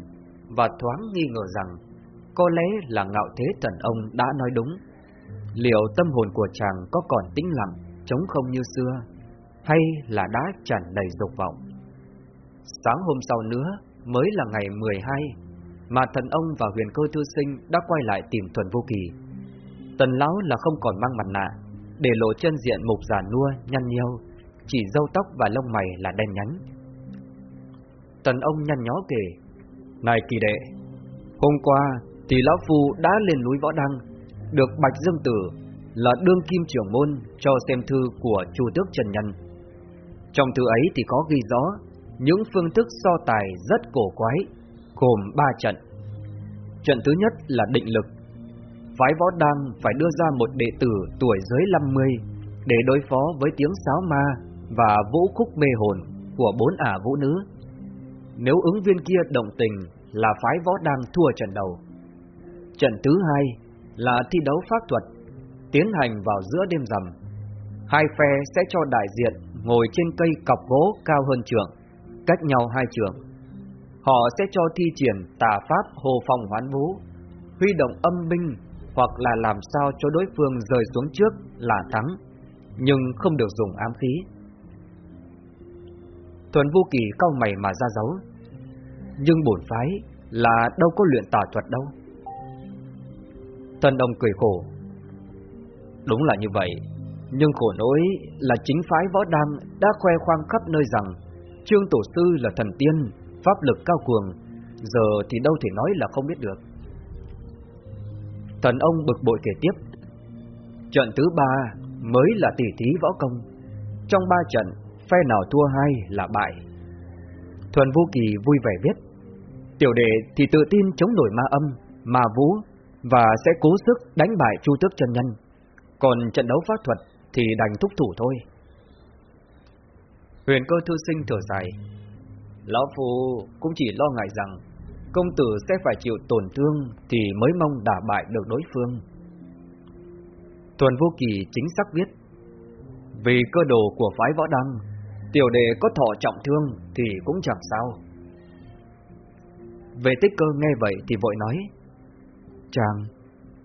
Và thoáng nghi ngờ rằng Có lẽ là ngạo thế thần ông đã nói đúng. Liệu tâm hồn của chàng có còn tĩnh lặng, trống không như xưa, hay là đã tràn đầy dục vọng? Sáng hôm sau nữa mới là ngày 12, mà thần ông và huyền cơ thư sinh đã quay lại tìm Thuần Vô Kỳ. Tần lão là không còn mang mặt nạ, để lộ chân diện mục già nua, nhăn nheo, chỉ râu tóc và lông mày là đen nhánh. Tần ông nhăn nhó kể, Này kỳ đệ, hôm qua thì lão phu đã lên núi Võ Đăng, được Bạch Dương Tử là đương kim trưởng môn cho xem thư của Chu Tước Trần Nhân. Trong thư ấy thì có ghi rõ những phương thức so tài rất cổ quái, gồm 3 trận. Trận thứ nhất là định lực. Phái võ đăng phải đưa ra một đệ tử tuổi dưới 50 để đối phó với tiếng sáo ma và vũ khúc mê hồn của bốn ả vũ nữ. Nếu ứng viên kia động tình là phái võ đăng thua trận đầu. Trận thứ hai là thi đấu pháp thuật, tiến hành vào giữa đêm rằm. Hai phe sẽ cho đại diện ngồi trên cây cọc gỗ cao hơn trường, cách nhau hai trường. Họ sẽ cho thi triển tà pháp hồ phòng hoán vũ, huy động âm binh hoặc là làm sao cho đối phương rời xuống trước là thắng, nhưng không được dùng ám khí. Thuần Vũ Kỳ cau mày mà ra dấu. Nhưng bổn phái là đâu có luyện tà thuật đâu. Tân Đông cười khổ. Đúng là như vậy, nhưng khổ nỗi là chính phái võ đăng đã khoe khoang khắp nơi rằng Trương Tổ Sư là thần tiên, pháp lực cao cường, giờ thì đâu thể nói là không biết được. Thần ông bực bội kể tiếp. Trận thứ ba mới là tỷ thí võ công. Trong ba trận, phe nào thua hai là bại. Thuần Vô Kỳ vui vẻ biết. Tiểu đệ thì tự tin chống nổi ma âm, ma vũ và sẽ cố sức đánh bại Chu Tước chân nhân. Còn trận đấu pháp thuật thì đành thúc thủ thôi. Huyền cơ thư sinh thở dài. Lão Phu cũng chỉ lo ngại rằng công tử sẽ phải chịu tổn thương thì mới mong đả bại được đối phương. Tuần Vô Kỳ chính xác viết, Vì cơ đồ của phái võ đăng, Tiểu đệ có thọ trọng thương Thì cũng chẳng sao Về tích cơ nghe vậy thì vội nói, Chàng,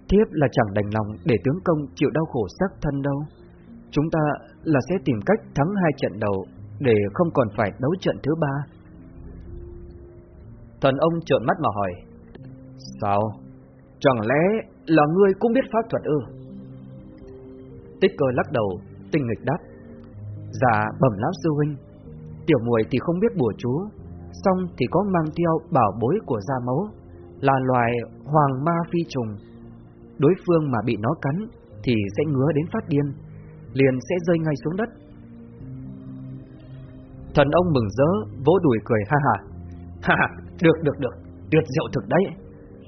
Thiếp là chẳng đành lòng để tướng công chịu đau khổ xác thân đâu Chúng ta là sẽ tìm cách thắng hai trận đầu để không còn phải đấu trận thứ ba Thần ông trợn mắt mà hỏi Sao? Chẳng lẽ là ngươi cũng biết pháp thuật ư? Tích cơ lắc đầu, tinh nghịch đáp. Dạ, bẩm lão sư huynh, tiểu muội thì không biết bùa chú, xong thì có mang theo bảo bối của gia mẫu, là loài hoàng ma phi trùng. Đối phương mà bị nó cắn thì sẽ ngứa đến phát điên, liền sẽ rơi ngay xuống đất. Thần ông mừng rỡ, vỗ đùi cười ha ha. Ha ha, được được được, tuyệt diệu thực đấy.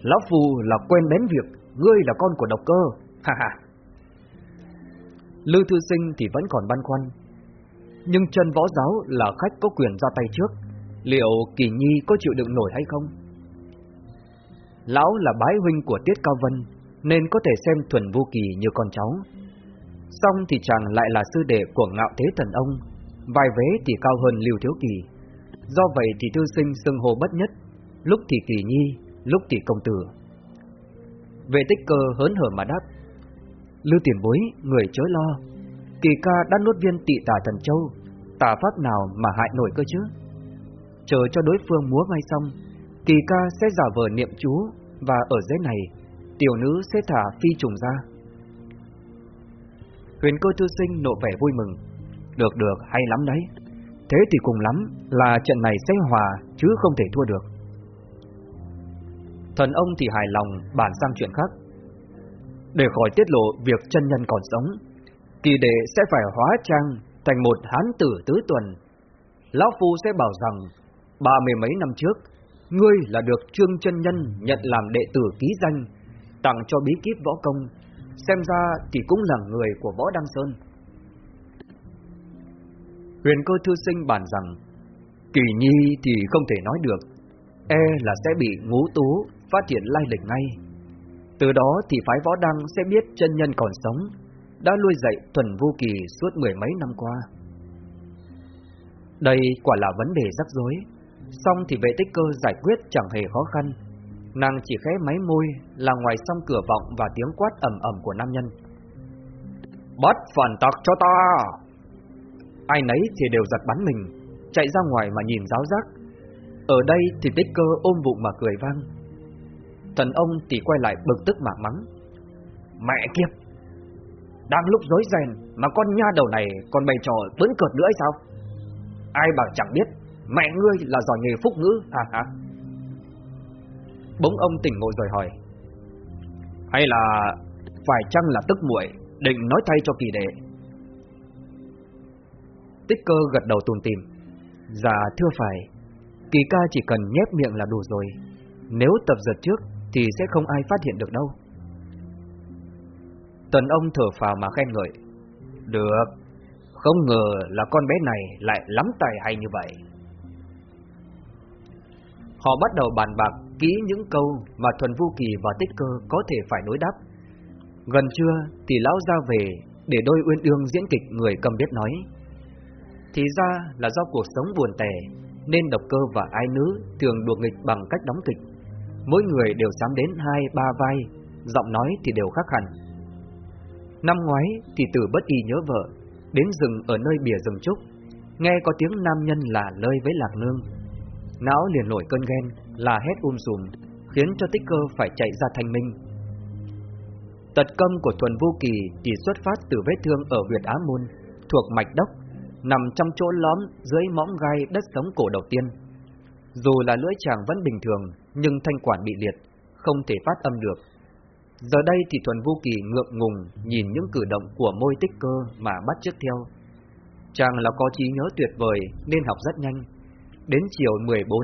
Lão Phù là quen đến việc, ngươi là con của độc cơ. Ha ha. Lưu Thư Sinh thì vẫn còn băn khoăn. Nhưng chân võ giáo là khách có quyền ra tay trước, liệu Kỳ Nhi có chịu đựng nổi hay không? Lão là bái huynh của Tiết Cao Vân, nên có thể xem Thuần Vô Kỳ như con cháu. Xong thì chàng lại là sư đệ của ngạo thế thần ông, vai vế thì cao hơn Lưu Thiếu Kỳ. Do vậy thì thư sinh xưng hồ bất nhất, lúc thì Kỳ Nhi, lúc thì công tử. Vệ tích cơ hớn hở mà đáp, Lưu tiền bối, người chớ lo Kỳ ca đã nuốt viên tị tà thần châu Tà pháp nào mà hại nổi cơ chứ Chờ cho đối phương múa ngay xong Kỳ ca sẽ giả vờ niệm chú Và ở dưới này Tiểu nữ sẽ thả phi trùng ra Huyền cơ thư sinh nộ vẻ vui mừng được được, hay lắm đấy Thế thì cùng lắm là trận này sẽ hòa Chứ không thể thua được Thần ông thì hài lòng bản sang chuyện khác để khỏi tiết lộ việc chân nhân còn sống, kỳ đệ sẽ phải hóa trang thành một hán tử tứ tuần. Lão Phu sẽ bảo rằng, ba mươi mấy năm trước, ngươi là được trương chân nhân nhận làm đệ tử ký danh, tặng cho bí kíp võ công, xem ra thì cũng là người của võ Đăng Sơn. Huyền cơ thư sinh bàn rằng, kỳ nhi thì không thể nói được, e là sẽ bị ngũ tú phát hiện lai lịch ngay. Từ đó thì phái võ đăng sẽ biết chân nhân còn sống, đã nuôi dạy thuần vô kỳ suốt mười mấy năm qua. Đây quả là vấn đề rắc rối, xong thì vệ tích cơ giải quyết chẳng hề khó khăn. Nàng chỉ khẽ máy môi là ngoài song cửa vọng và tiếng quát ầm ầm của nam nhân. Bắt phản tặc cho ta! Ai nấy thì đều giật bắn mình, chạy ra ngoài mà nhìn giáo giác. Ở đây thì tích cơ ôm bụng mà cười vang, Thần ông thì quay lại bực tức mà mắng. Mẹ kiếp! Đang lúc dối ren Mà con nha đầu này còn bày trò bấn cợt nữa hay sao? Ai bảo chẳng biết Mẹ ngươi là giỏi nghề phúc ngữ hả hả Bỗng ông tỉnh ngộ rồi hỏi. Hay là Phải chăng là tức muội Định nói thay cho kỳ đệ? Tích cơ gật đầu tùm tìm Dạ thưa phải Kỳ ca chỉ cần nhép miệng là đủ rồi Nếu tập giật trước thì sẽ không ai phát hiện được đâu. Tần ông thở phào mà khen ngợi. Được, không ngờ là con bé này lại lắm tài hay như vậy. Họ bắt đầu bàn bạc kỹ những câu mà Thuần Vu Kỳ và Tích Cơ có thể phải đối đáp. Gần trưa thì lão ra về để đôi uyên ương diễn kịch người cầm biết nói. Thì ra là do cuộc sống buồn tẻ nên độc cơ và ai nữ thường đùa nghịch bằng cách đóng kịch mỗi người đều dám đến hai ba vai, giọng nói thì đều khác hẳn. Năm ngoái thì tử bất y nhớ vợ, đến rừng ở nơi bìa rừng trúc, nghe có tiếng nam nhân là lơi với lạc nương. Não liền nổi cơn ghen, là hét um sùm, khiến cho tích cơ phải chạy ra thanh minh. Tật công của Thuần Vô Kỳ chỉ xuất phát từ vết thương ở huyệt Á Môn, thuộc mạch đốc, nằm trong chỗ lõm dưới mõm gai đất sống cổ đầu tiên. Dù là lưỡi chàng vẫn bình thường, nhưng thanh quản bị liệt, không thể phát âm được. Giờ đây thì Thuần Vô Kỳ ngượng ngùng nhìn những cử động của môi tích cơ mà bắt chước theo. Chàng là có trí nhớ tuyệt vời nên học rất nhanh. Đến chiều 14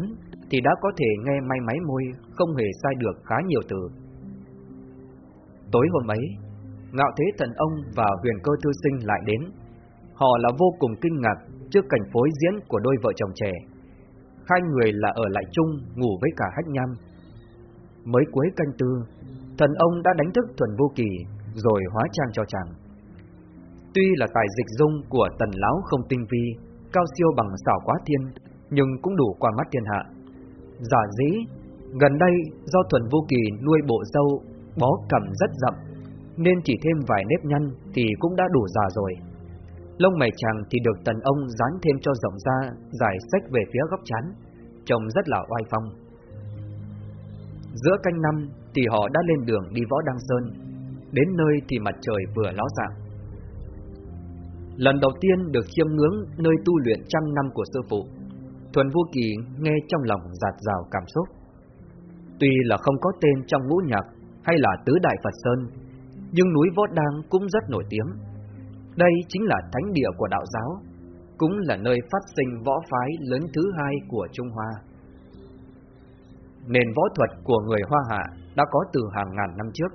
thì đã có thể nghe may máy môi, không hề sai được khá nhiều từ. Tối hôm ấy, Ngạo Thế Thần Ông và Huyền Cơ Thư Sinh lại đến. Họ là vô cùng kinh ngạc trước cảnh phối diễn của đôi vợ chồng trẻ. Hai người là ở lại chung ngủ với cả Hách Nham. Mới cuối canh tư, thần ông đã đánh thức Thuần Vô Kỳ rồi hóa trang cho chàng. Tuy là tài dịch dung của tần lão không tinh vi, cao siêu bằng xảo quá thiên, nhưng cũng đủ qua mắt thiên hạ. Giả dĩ, gần đây do Thuần Vô Kỳ nuôi bộ dâu bó cầm rất rậm, nên chỉ thêm vài nếp nhăn thì cũng đã đủ già rồi. Lông mày chàng thì được tần ông dán thêm cho rộng ra, dài sách về phía góc chán, trông rất là oai phong. Giữa canh năm thì họ đã lên đường đi võ Đăng Sơn, đến nơi thì mặt trời vừa ló dạng. Lần đầu tiên được chiêm ngưỡng nơi tu luyện trăm năm của sư phụ, Thuần Vô Kỳ nghe trong lòng giạt rào cảm xúc. Tuy là không có tên trong ngũ nhạc hay là tứ đại Phật Sơn, nhưng núi Võ Đăng cũng rất nổi tiếng. Đây chính là thánh địa của đạo giáo, cũng là nơi phát sinh võ phái lớn thứ hai của Trung Hoa. Nền võ thuật của người Hoa Hạ đã có từ hàng ngàn năm trước.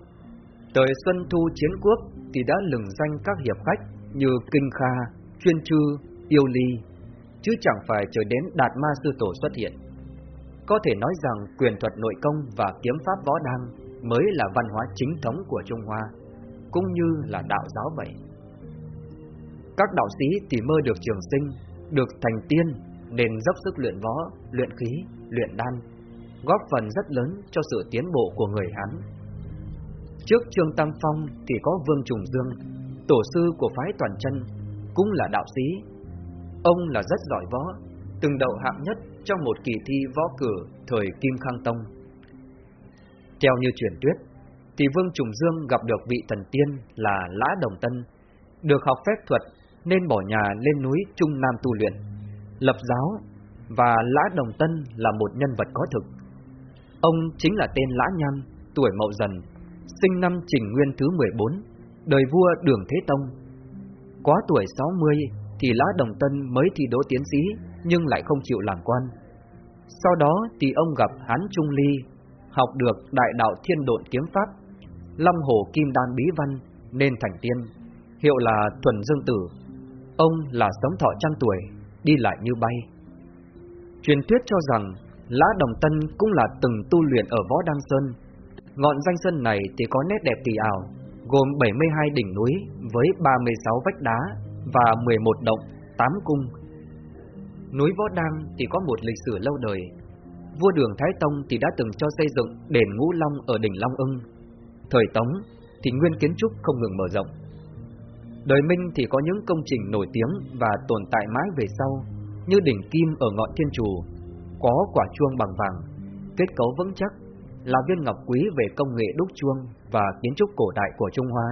Thời Xuân Thu Chiến Quốc thì đã lừng danh các hiệp khách như Kinh Kha, Chuyên Trư, Yêu Ly, chứ chẳng phải chờ đến Đạt Ma Sư Tổ xuất hiện. Có thể nói rằng quyền thuật nội công và kiếm pháp võ đăng mới là văn hóa chính thống của Trung Hoa, cũng như là đạo giáo vậy. Các đạo sĩ thì mơ được trường sinh, được thành tiên nên dốc sức luyện võ, luyện khí, luyện đan, góp phần rất lớn cho sự tiến bộ của người Hán. Trước Trương Tam Phong thì có Vương Trùng Dương, tổ sư của phái toàn chân, cũng là đạo sĩ. Ông là rất giỏi võ, từng đậu hạng nhất trong một kỳ thi võ cử thời Kim Khang Tông. Theo như truyền thuyết, thì Vương Trùng Dương gặp được vị thần tiên là Lã Đồng Tân, được học phép thuật nên bỏ nhà lên núi Trung Nam tu luyện, lập giáo, và Lã Đồng Tân là một nhân vật có thực. Ông chính là tên Lã Nham, tuổi Mậu Dần, sinh năm Trình Nguyên thứ 14, đời vua Đường Thế Tông. Quá tuổi 60 thì Lã Đồng Tân mới thi đỗ tiến sĩ nhưng lại không chịu làm quan. Sau đó thì ông gặp Hán Trung Ly, học được đại đạo thiên độn kiếm pháp, Lâm Hồ Kim Đan Bí Văn nên thành tiên, hiệu là Thuần Dương Tử. Ông là sống thọ trăm tuổi, đi lại như bay. Truyền thuyết cho rằng Lã Đồng Tân cũng là từng tu luyện ở Võ Đăng Sơn. Ngọn danh sơn này thì có nét đẹp kỳ ảo, gồm 72 đỉnh núi với 36 vách đá và 11 động, 8 cung. Núi Võ Đăng thì có một lịch sử lâu đời. Vua Đường Thái Tông thì đã từng cho xây dựng đền Ngũ Long ở đỉnh Long Ưng. Thời Tống thì nguyên kiến trúc không ngừng mở rộng. Đời Minh thì có những công trình nổi tiếng và tồn tại mãi về sau, như đỉnh Kim ở ngọn Thiên Trù, có quả chuông bằng vàng, kết cấu vững chắc, là viên ngọc quý về công nghệ đúc chuông và kiến trúc cổ đại của Trung Hoa.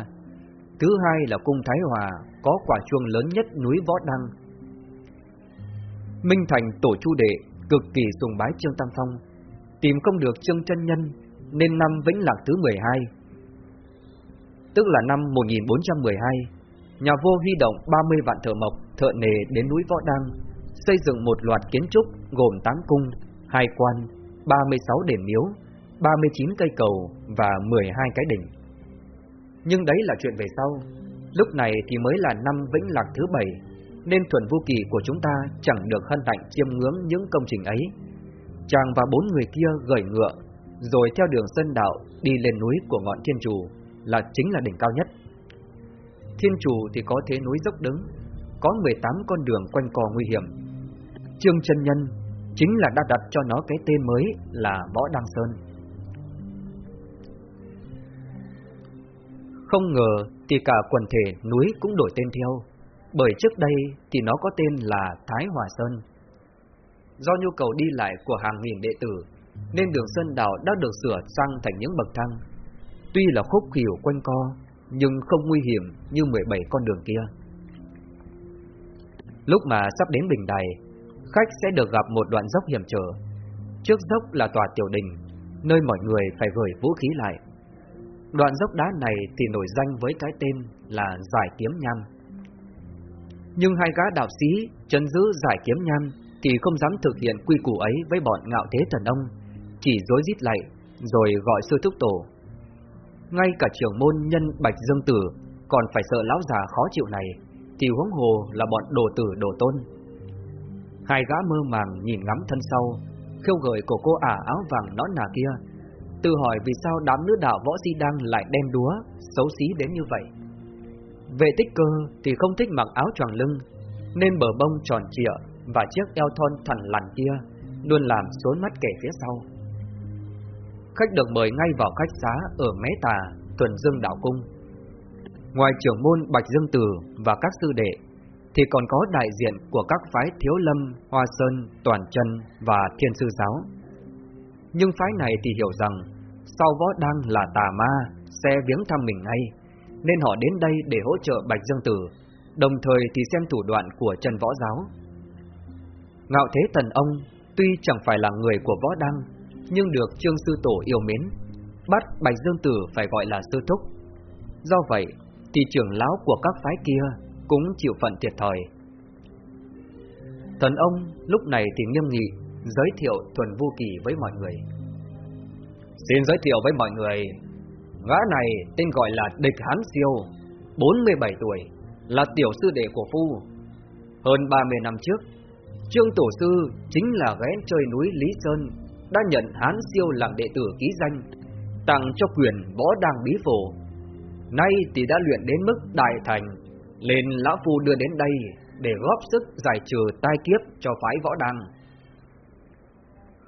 Thứ hai là cung Thái Hòa, có quả chuông lớn nhất núi Võ Đăng. Minh Thành tổ chu đệ cực kỳ sùng bái Trương Tam Phong, tìm không được Trương chân nhân nên năm Vĩnh Lạc thứ 12, tức là năm 1412, nhà vua huy động 30 vạn thợ mộc, thợ nề đến núi Võ Đăng, xây dựng một loạt kiến trúc gồm 8 cung, 2 quan, 36 đền miếu, 39 cây cầu và 12 cái đỉnh. Nhưng đấy là chuyện về sau, lúc này thì mới là năm Vĩnh Lạc thứ 7, nên thuần vô kỳ của chúng ta chẳng được hân hạnh chiêm ngưỡng những công trình ấy. Chàng và bốn người kia gởi ngựa, rồi theo đường sân đạo đi lên núi của ngọn thiên trù, là chính là đỉnh cao nhất. Thiên trù thì có thế núi dốc đứng, có 18 con đường quanh co nguy hiểm. Trương chân nhân chính là đã đặt cho nó cái tên mới là Võ Đăng Sơn. Không ngờ thì cả quần thể núi cũng đổi tên theo, bởi trước đây thì nó có tên là Thái Hòa Sơn. Do nhu cầu đi lại của hàng nghìn đệ tử, nên đường Sơn Đảo đã được sửa sang thành những bậc thang. tuy là khúc khỉu quanh co, nhưng không nguy hiểm như 17 con đường kia. Lúc mà sắp đến bình đài, khách sẽ được gặp một đoạn dốc hiểm trở. Trước dốc là tòa tiểu đình, nơi mọi người phải gửi vũ khí lại. Đoạn dốc đá này thì nổi danh với cái tên là Giải Kiếm Nham. Nhưng hai gã đạo sĩ chân giữ Giải Kiếm Nham thì không dám thực hiện quy củ ấy với bọn ngạo thế thần ông, chỉ dối rít lại, rồi gọi sư thúc tổ. Ngay cả trưởng môn nhân Bạch Dương Tử còn phải sợ lão già khó chịu này, thì huống hồ là bọn đồ tử đồ tôn. Hai gã mơ màng nhìn ngắm thân sau, khiêu gợi của cô ả áo vàng nõn nà kia, tự hỏi vì sao đám nữ đạo võ si đang lại đem đúa, xấu xí đến như vậy. Về tích cơ thì không thích mặc áo choàng lưng, nên bờ bông tròn trịa và chiếc eo thon thẳng lằn kia luôn làm xốn mắt kẻ phía sau. Khách được mời ngay vào khách xá ở Mé Tà, Tuần Dương Đạo Cung. Ngoài trưởng môn Bạch Dương Tử và các sư đệ, thì còn có đại diện của các phái Thiếu Lâm, Hoa Sơn, Toàn Chân và Thiên Sư Giáo. Nhưng phái này thì hiểu rằng sau võ đăng là tà ma, sẽ viếng thăm mình ngay, nên họ đến đây để hỗ trợ Bạch Dương Tử, đồng thời thì xem thủ đoạn của Trần Võ Giáo. Ngạo Thế Thần Ông tuy chẳng phải là người của võ đăng, nhưng được Trương Sư Tổ yêu mến, bắt Bạch Dương Tử phải gọi là sư thúc. Do vậy, thì trưởng lão của các phái kia cũng chịu phận thiệt thòi. Thần ông lúc này thì nghiêm nghị giới thiệu Thuần Vu Kỳ với mọi người. Xin giới thiệu với mọi người, gã này tên gọi là Địch Hán Siêu, 47 tuổi, là tiểu sư đệ của Phu. Hơn 30 năm trước, Trương Tổ Sư chính là ghé chơi núi Lý Sơn, đã nhận Hán Siêu làm đệ tử ký danh, tặng cho quyền võ đăng bí phổ. Nay thì đã luyện đến mức đại thành, nên Lão Phu đưa đến đây để góp sức giải trừ tai kiếp cho phái võ đăng.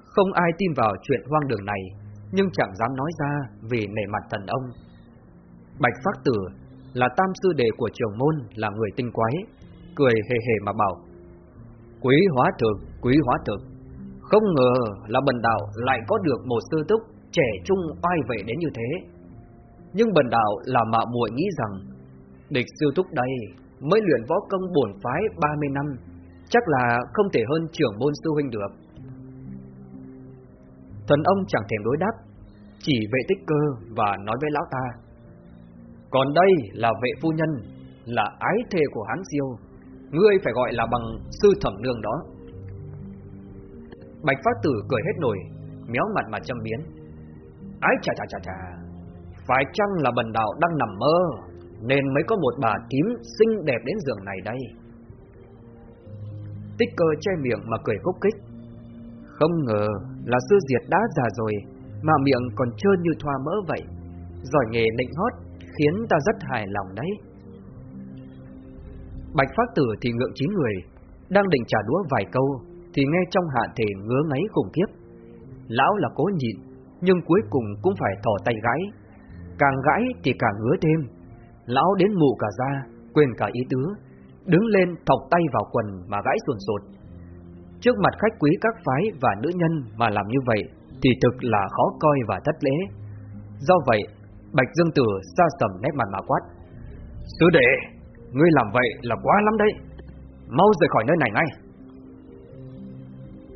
Không ai tin vào chuyện hoang đường này, nhưng chẳng dám nói ra vì nể mặt thần ông. Bạch Phát Tử là tam sư đệ của trường môn là người tinh quái, cười hề hề mà bảo: "Quý hóa thượng, quý hóa thượng không ngờ là bần đạo lại có được một sư túc trẻ trung oai vệ đến như thế. Nhưng bần đạo là mạo muội nghĩ rằng địch sư túc đây mới luyện võ công bổn phái 30 năm, chắc là không thể hơn trưởng môn sư huynh được." Thần ông chẳng thèm đối đáp, chỉ vệ tích cơ và nói với lão ta. Còn đây là vệ phu nhân, là ái thề của hán siêu, ngươi phải gọi là bằng sư thẩm nương đó. Bạch phát tử cười hết nổi, méo mặt mà châm biến. Ái chà chà chà chà, phải chăng là bần đạo đang nằm mơ, nên mới có một bà tím xinh đẹp đến giường này đây. Tích cơ che miệng mà cười khúc kích. Không ngờ là sư diệt đã già rồi Mà miệng còn trơn như thoa mỡ vậy Giỏi nghề nịnh hót Khiến ta rất hài lòng đấy Bạch Phát Tử thì ngượng chín người Đang định trả đũa vài câu thì nghe trong hạ thể ngứa ngáy khủng khiếp Lão là cố nhịn Nhưng cuối cùng cũng phải thỏ tay gãi Càng gãi thì càng ngứa thêm Lão đến mụ cả da Quên cả ý tứ Đứng lên thọc tay vào quần mà gãi sồn sột Trước mặt khách quý các phái và nữ nhân mà làm như vậy thì thực là khó coi và thất lễ. Do vậy, Bạch Dương Tử xa sầm nét mặt mà quát. sứ đệ, ngươi làm vậy là quá lắm đấy. Mau rời khỏi nơi này ngay.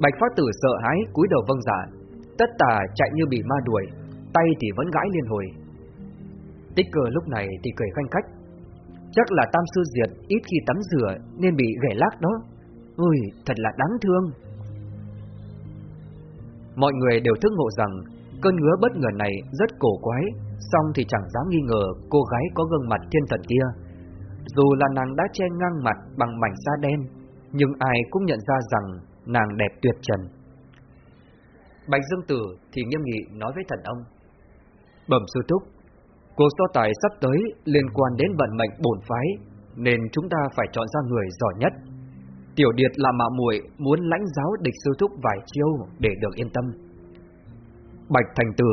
Bạch Phát Tử sợ hãi cúi đầu vâng giả, dạ. tất tà chạy như bị ma đuổi, tay thì vẫn gãi liên hồi. Tích cờ lúc này thì cười khanh khách. Chắc là Tam Sư Diệt ít khi tắm rửa nên bị gãy lác đó. Ui thật là đáng thương. Mọi người đều thức ngộ rằng cơn ngứa bất ngờ này rất cổ quái, song thì chẳng dám nghi ngờ cô gái có gương mặt thiên thần kia. Dù là nàng đã che ngang mặt bằng mảnh da đen, nhưng ai cũng nhận ra rằng nàng đẹp tuyệt trần. Bạch Dương Tử thì nghiêm nghị nói với thần ông. Bẩm sư thúc, cuộc so tài sắp tới liên quan đến vận mệnh bổn phái, nên chúng ta phải chọn ra người giỏi nhất Tiểu Điệt là mạo muội muốn lãnh giáo địch sư thúc vài chiêu để được yên tâm. Bạch Thành Tử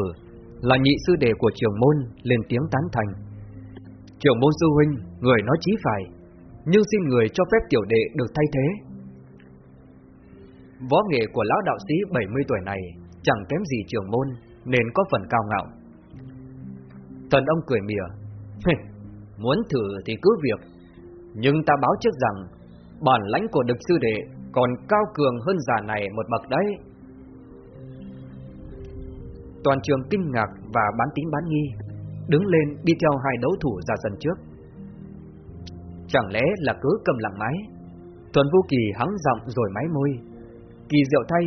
là nhị sư đệ của trường môn lên tiếng tán thành. Trường môn sư huynh, người nói chí phải, nhưng xin người cho phép tiểu đệ được thay thế. Võ nghệ của lão đạo sĩ 70 tuổi này chẳng kém gì trường môn nên có phần cao ngạo. Thần ông cười mỉa. Muốn thử thì cứ việc, nhưng ta báo trước rằng bản lãnh của đực sư đệ còn cao cường hơn già này một bậc đấy. Toàn trường kinh ngạc và bán tín bán nghi, đứng lên đi theo hai đấu thủ ra sân trước. Chẳng lẽ là cứ cầm lặng mái? Tuần vũ Kỳ hắng giọng rồi máy môi. Kỳ diệu thay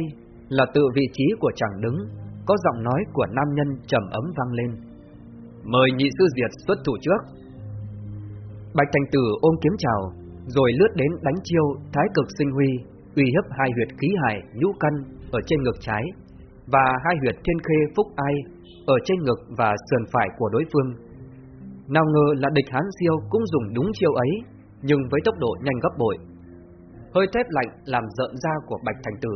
là từ vị trí của chàng đứng, có giọng nói của nam nhân trầm ấm vang lên. Mời nhị sư diệt xuất thủ trước. Bạch Thành Tử ôm kiếm chào, rồi lướt đến đánh chiêu thái cực sinh huy, uy hiếp hai huyệt khí hải nhũ căn ở trên ngực trái và hai huyệt thiên khê phúc ai ở trên ngực và sườn phải của đối phương. Nào ngờ là địch hán siêu cũng dùng đúng chiêu ấy, nhưng với tốc độ nhanh gấp bội. Hơi thép lạnh làm rợn da của Bạch Thành Tử.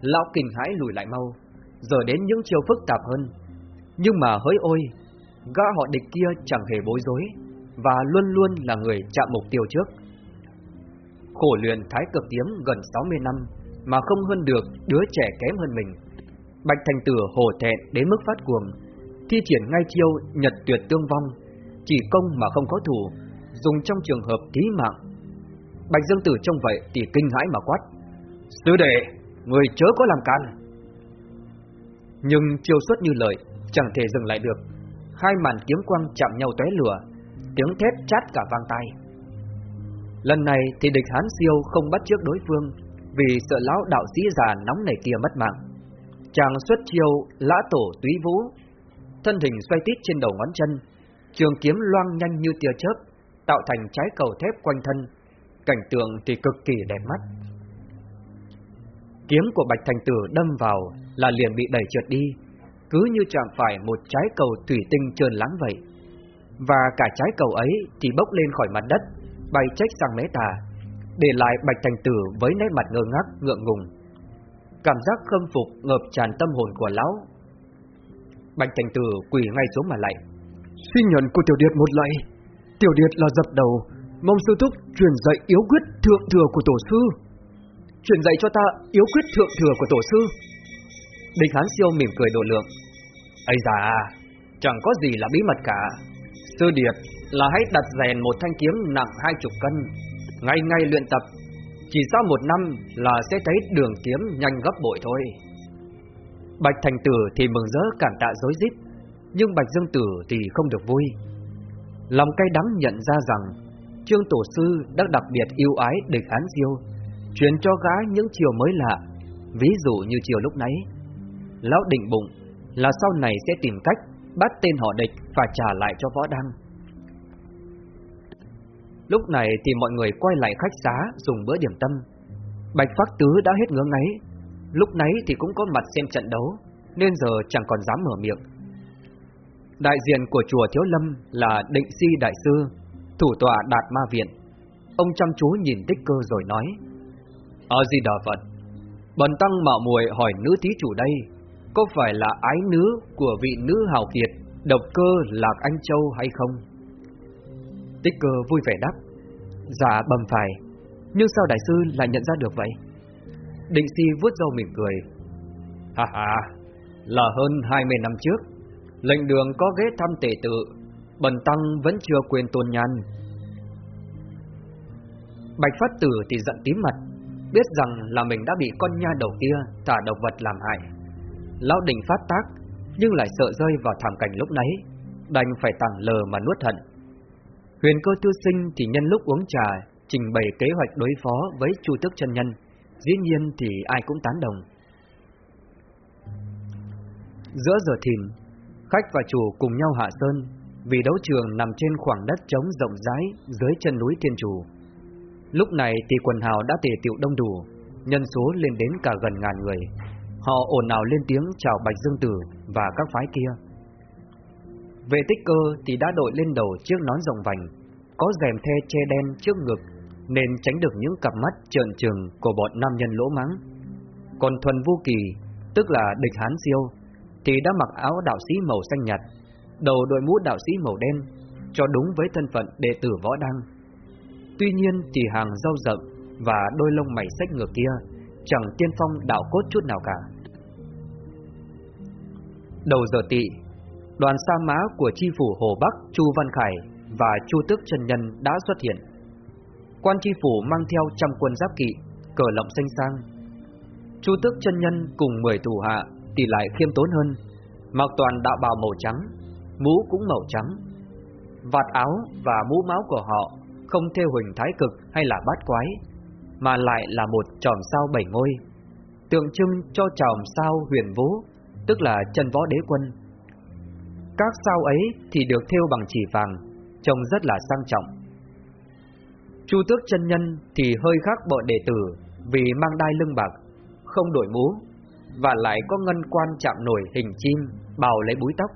Lão kinh hãi lùi lại mau, giờ đến những chiêu phức tạp hơn. Nhưng mà hỡi ôi, gã họ địch kia chẳng hề bối rối, và luôn luôn là người chạm mục tiêu trước. Khổ luyện thái cực kiếm gần 60 năm, mà không hơn được đứa trẻ kém hơn mình. Bạch Thành Tử hổ thẹn đến mức phát cuồng, thi triển ngay chiêu nhật tuyệt tương vong, chỉ công mà không có thủ, dùng trong trường hợp thí mạng. Bạch Dương Tử trông vậy thì kinh hãi mà quát: "Sư đệ, người chớ có làm can!" Nhưng chiêu xuất như lời, chẳng thể dừng lại được. Hai màn kiếm quang chạm nhau tóe lửa, tiếng thét chát cả vang tai. Lần này thì địch hán siêu không bắt trước đối phương, vì sợ lão đạo sĩ già nóng nảy kia mất mạng. Chàng xuất chiêu lã tổ túy vũ, thân hình xoay tít trên đầu ngón chân, trường kiếm loang nhanh như tia chớp, tạo thành trái cầu thép quanh thân, cảnh tượng thì cực kỳ đẹp mắt. Kiếm của Bạch Thành Tử đâm vào là liền bị đẩy trượt đi, cứ như chạm phải một trái cầu thủy tinh trơn lắng vậy. Và cả trái cầu ấy thì bốc lên khỏi mặt đất, bay trách sang mé tà, để lại Bạch Thành Tử với nét mặt ngơ ngác, ngượng ngùng. Cảm giác khâm phục ngập tràn tâm hồn của lão. Bạch Thành Tử quỳ ngay xuống mà lạy. Suy nhận của Tiểu Điệt một lạy. Tiểu Điệt là dập đầu, mong sư thúc truyền dạy yếu quyết thượng thừa của tổ sư. Truyền dạy cho ta yếu quyết thượng thừa của tổ sư. Địch Hán Siêu mỉm cười độ lượng. Ây da, chẳng có gì là bí mật cả. Sư điệp là hãy đặt rèn một thanh kiếm nặng hai chục cân, ngày ngày luyện tập, chỉ sau một năm là sẽ thấy đường kiếm nhanh gấp bội thôi. Bạch Thành Tử thì mừng rỡ cảm tạ dối rít, nhưng Bạch Dương Tử thì không được vui. Lòng cay đắng nhận ra rằng Trương Tổ Sư đã đặc biệt yêu ái địch án Diêu, truyền cho gái những chiều mới lạ, ví dụ như chiều lúc nãy. Lão định bụng là sau này sẽ tìm cách bắt tên họ địch và trả lại cho võ đăng. Lúc này thì mọi người quay lại khách xá dùng bữa điểm tâm. Bạch Phát Tứ đã hết ngứa ngáy, lúc nãy thì cũng có mặt xem trận đấu, nên giờ chẳng còn dám mở miệng. Đại diện của chùa Thiếu Lâm là Định Si Đại Sư, thủ tọa Đạt Ma Viện. Ông chăm chú nhìn tích cơ rồi nói, Ở gì đà Phật, bần tăng mạo muội hỏi nữ thí chủ đây, có phải là ái nữ của vị nữ hào kiệt, độc cơ Lạc Anh Châu hay không? Tích cơ vui vẻ đáp, Dạ bầm phải, nhưng sao đại sư lại nhận ra được vậy? Định si vuốt râu mỉm cười, Ha ha, là hơn 20 năm trước, lệnh đường có ghế thăm tể tự, bần tăng vẫn chưa quên tôn nhan. Bạch Phát Tử thì giận tím mặt, biết rằng là mình đã bị con nha đầu kia thả độc vật làm hại. Lão đình phát tác, nhưng lại sợ rơi vào thảm cảnh lúc nãy, đành phải tảng lờ mà nuốt hận. Huyền cơ tư sinh thì nhân lúc uống trà, trình bày kế hoạch đối phó với chu tước chân nhân, dĩ nhiên thì ai cũng tán đồng. Giữa giờ thìn, khách và chủ cùng nhau hạ sơn, vì đấu trường nằm trên khoảng đất trống rộng rãi dưới chân núi Thiên Chủ. Lúc này thì quần hào đã tề tiệu đông đủ, nhân số lên đến cả gần ngàn người. Họ ồn ào lên tiếng chào Bạch Dương Tử và các phái kia. Về tích cơ thì đã đội lên đầu chiếc nón rồng vành, có rèm the che đen trước ngực, nên tránh được những cặp mắt trợn trừng của bọn nam nhân lỗ mắng. Còn Thuần Vô Kỳ, tức là địch hán siêu, thì đã mặc áo đạo sĩ màu xanh nhạt, đầu đội mũ đạo sĩ màu đen, cho đúng với thân phận đệ tử võ đăng. Tuy nhiên chỉ hàng râu rậm và đôi lông mày sách ngược kia chẳng tiên phong đạo cốt chút nào cả. Đầu giờ tị, đoàn sa má của chi phủ Hồ Bắc Chu Văn Khải và Chu Tước trần nhân đã xuất hiện. Quan chi phủ mang theo trăm quân giáp kỵ, cờ lộng xanh sang. Chu Tước trần nhân cùng 10 thủ hạ thì lại khiêm tốn hơn, mặc toàn đạo bào màu trắng, mũ cũng màu trắng. Vạt áo và mũ máu của họ không theo hình thái cực hay là bát quái, mà lại là một tròm sao bảy ngôi, tượng trưng cho tròm sao huyền vũ, tức là chân võ đế quân. Các sao ấy thì được thêu bằng chỉ vàng, trông rất là sang trọng. Chu tước chân nhân thì hơi khác bọn đệ tử vì mang đai lưng bạc, không đổi mũ, và lại có ngân quan chạm nổi hình chim, bào lấy búi tóc.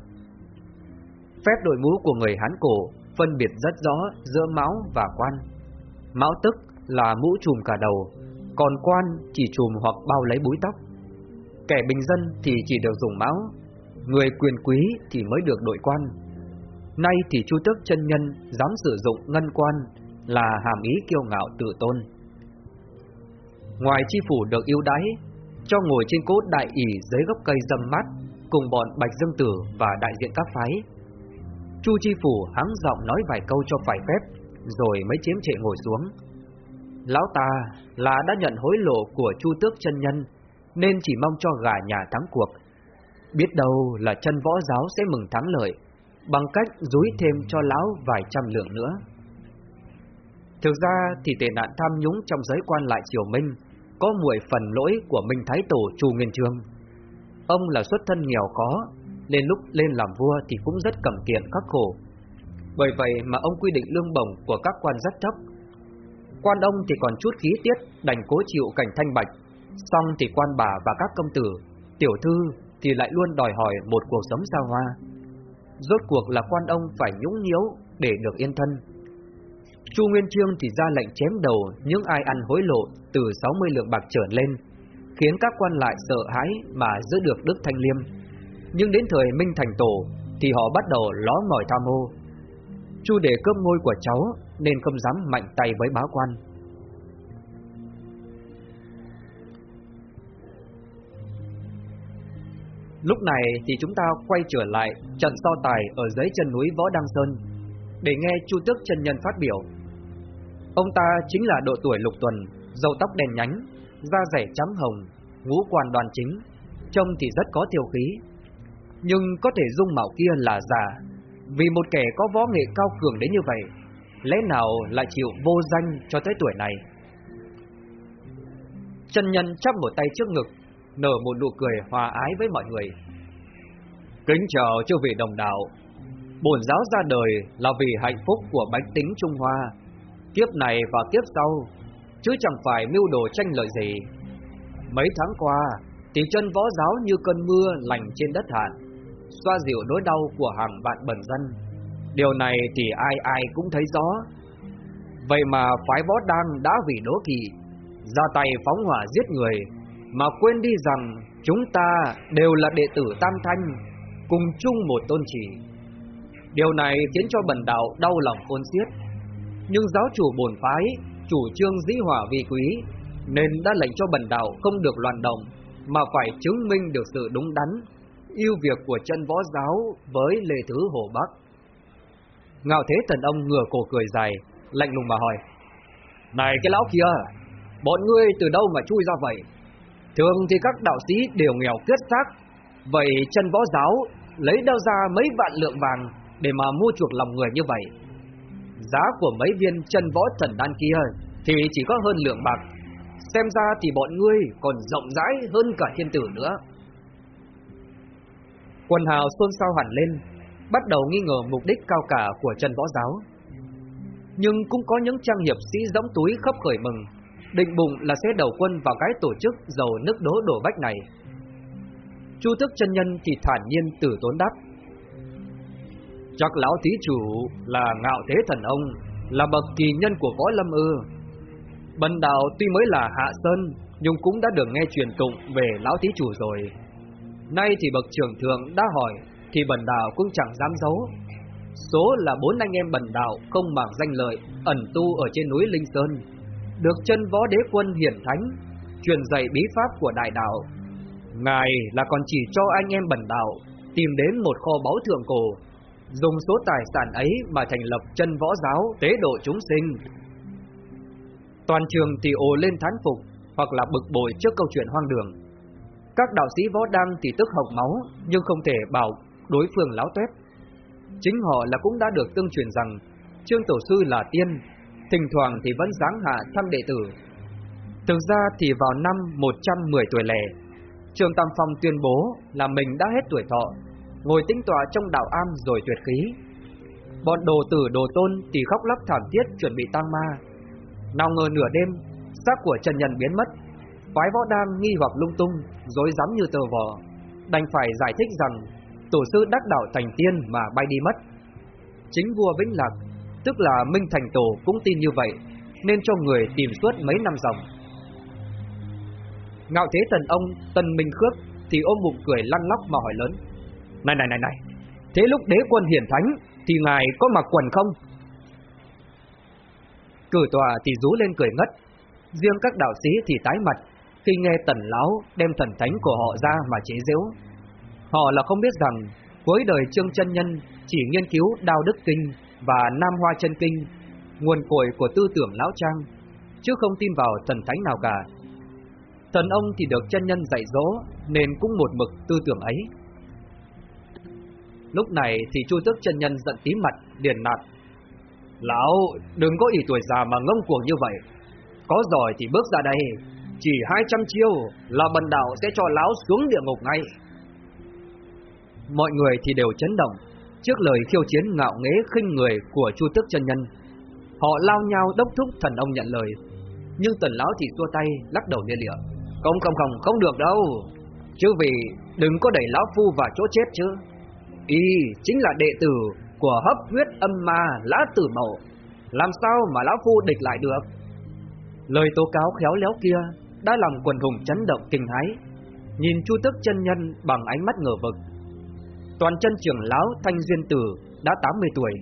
Phép đội mũ của người Hán cổ phân biệt rất rõ giữa máu và quan. Máu tức là mũ trùm cả đầu, còn quan chỉ trùm hoặc bao lấy búi tóc. Kẻ bình dân thì chỉ được dùng máu, người quyền quý thì mới được đội quan. Nay thì Chu Tước chân nhân dám sử dụng ngân quan là hàm ý kiêu ngạo tự tôn. Ngoài chi phủ được yêu đái, cho ngồi trên cốt đại ỷ dưới gốc cây dâm mát cùng bọn Bạch Dương Tử và đại diện các phái. Chu chi phủ hắng giọng nói vài câu cho phải phép, rồi mới chiếm trệ ngồi xuống. Lão ta là đã nhận hối lộ của Chu Tước chân nhân, nên chỉ mong cho gà nhà thắng cuộc. Biết đâu là chân võ giáo sẽ mừng thắng lợi, bằng cách dúi thêm cho lão vài trăm lượng nữa. Thực ra thì tệ nạn tham nhũng trong giới quan lại triều Minh có muội phần lỗi của Minh Thái Tổ Chu Nguyên Trương. Ông là xuất thân nghèo khó, nên lúc lên làm vua thì cũng rất cầm kiện khắc khổ. Bởi vậy mà ông quy định lương bổng của các quan rất thấp. Quan ông thì còn chút khí tiết, đành cố chịu cảnh thanh bạch, xong thì quan bà và các công tử, tiểu thư thì lại luôn đòi hỏi một cuộc sống xa hoa. Rốt cuộc là quan ông phải nhũng nhiễu để được yên thân. Chu Nguyên Chương thì ra lệnh chém đầu những ai ăn hối lộ từ 60 lượng bạc trở lên, khiến các quan lại sợ hãi mà giữ được đức thanh liêm. Nhưng đến thời Minh Thành Tổ thì họ bắt đầu ló mỏi tham ô. Chu để cướp ngôi của cháu nên không dám mạnh tay với báo quan. Lúc này thì chúng ta quay trở lại trận so tài ở dưới chân núi Võ Đăng Sơn để nghe Chu Tước chân nhân phát biểu. Ông ta chính là độ tuổi lục tuần, râu tóc đen nhánh, da rẻ trắng hồng, ngũ quan đoàn chính, trông thì rất có thiều khí. Nhưng có thể dung mạo kia là giả, vì một kẻ có võ nghệ cao cường đến như vậy, lẽ nào lại chịu vô danh cho tới tuổi này? Chân nhân chắp một tay trước ngực, nở một nụ cười hòa ái với mọi người. Kính chào chư vị đồng đạo, bổn giáo ra đời là vì hạnh phúc của bách tính Trung Hoa, kiếp này và kiếp sau, chứ chẳng phải mưu đồ tranh lợi gì. Mấy tháng qua, thì chân võ giáo như cơn mưa lành trên đất hạn, xoa dịu nỗi đau của hàng vạn bần dân. Điều này thì ai ai cũng thấy rõ. Vậy mà phái võ đăng đã vì đố kỵ, ra tay phóng hỏa giết người, mà quên đi rằng chúng ta đều là đệ tử Tam Thanh, cùng chung một tôn chỉ. Điều này khiến cho bần đạo đau lòng khôn xiết. Nhưng giáo chủ bổn phái, chủ trương dĩ hỏa vi quý, nên đã lệnh cho bần đạo không được loạn động, mà phải chứng minh được sự đúng đắn, yêu việc của chân võ giáo với lệ thứ Hồ Bắc. Ngạo thế thần ông ngửa cổ cười dài, lạnh lùng mà hỏi. Này cái lão kia, bọn ngươi từ đâu mà chui ra vậy? Thường thì các đạo sĩ đều nghèo kiết xác, vậy chân võ giáo lấy đâu ra mấy vạn lượng vàng để mà mua chuộc lòng người như vậy? Giá của mấy viên chân võ thần đan kia thì chỉ có hơn lượng bạc, xem ra thì bọn ngươi còn rộng rãi hơn cả thiên tử nữa. Quần hào xôn xao hẳn lên, bắt đầu nghi ngờ mục đích cao cả của Trần võ giáo. Nhưng cũng có những trang hiệp sĩ rỗng túi khắp khởi mừng, định bụng là sẽ đầu quân vào cái tổ chức giàu nước đố đổ bách này. Chu thức chân nhân thì thản nhiên tử tốn đáp. Chắc lão thí chủ là ngạo thế thần ông, là bậc kỳ nhân của võ lâm ư. Bần đạo tuy mới là hạ sơn, nhưng cũng đã được nghe truyền tụng về lão thí chủ rồi. Nay thì bậc trưởng thượng đã hỏi, thì bần đạo cũng chẳng dám giấu. Số là bốn anh em bần đạo không màng danh lợi, ẩn tu ở trên núi Linh Sơn, được chân võ đế quân hiển thánh, truyền dạy bí pháp của đại đạo. Ngài là còn chỉ cho anh em bần đạo tìm đến một kho báu thượng cổ, dùng số tài sản ấy mà thành lập chân võ giáo tế độ chúng sinh. Toàn trường thì ồ lên thán phục hoặc là bực bội trước câu chuyện hoang đường. Các đạo sĩ võ đăng thì tức hộc máu nhưng không thể bảo đối phương láo tuét. Chính họ là cũng đã được tương truyền rằng Trương Tổ Sư là tiên, thỉnh thoảng thì vẫn giáng hạ thăm đệ tử. Thực ra thì vào năm 110 tuổi lẻ, Trương Tam Phong tuyên bố là mình đã hết tuổi thọ, ngồi tĩnh tọa trong đạo am rồi tuyệt khí. Bọn đồ tử đồ tôn thì khóc lóc thảm thiết chuẩn bị tang ma. Nào ngờ nửa đêm, xác của Trần Nhân biến mất, phái võ đang nghi hoặc lung tung, dối rắm như tờ vò, đành phải giải thích rằng tổ sư đắc đạo thành tiên mà bay đi mất. Chính vua Vĩnh Lạc, tức là Minh Thành Tổ cũng tin như vậy, nên cho người tìm suốt mấy năm dòng. Ngạo thế thần ông Tân Minh Khước thì ôm bụng cười lăn lóc mà hỏi lớn. Này này này này, thế lúc đế quân hiển thánh thì ngài có mặc quần không? Cử tòa thì rú lên cười ngất, riêng các đạo sĩ thì tái mặt khi nghe tần lão đem thần thánh của họ ra mà chế giễu. Họ là không biết rằng cuối đời Trương chân Nhân chỉ nghiên cứu Đạo Đức Kinh và Nam Hoa Chân Kinh, nguồn cội của tư tưởng lão trang, chứ không tin vào thần thánh nào cả. Thần ông thì được chân nhân dạy dỗ nên cũng một mực tư tưởng ấy. Lúc này thì Chu Tức chân nhân giận tím mặt, liền nạt. Lão, đừng có ỷ tuổi già mà ngông cuồng như vậy. Có giỏi thì bước ra đây, chỉ 200 chiêu là bần đạo sẽ cho lão xuống địa ngục ngay. Mọi người thì đều chấn động trước lời khiêu chiến ngạo nghễ khinh người của Chu Tức chân nhân. Họ lao nhau đốc thúc thần ông nhận lời, nhưng tần lão thì xua tay lắc đầu lia lịa. Không không không, không được đâu. Chứ vì đừng có đẩy lão phu vào chỗ chết chứ. Y chính là đệ tử của hấp huyết âm ma lã tử mậu, Làm sao mà lão phu địch lại được? Lời tố cáo khéo léo kia đã làm quần hùng chấn động kinh hãi, nhìn Chu Tức chân nhân bằng ánh mắt ngờ vực. Toàn chân trưởng lão Thanh Duyên Tử đã 80 tuổi,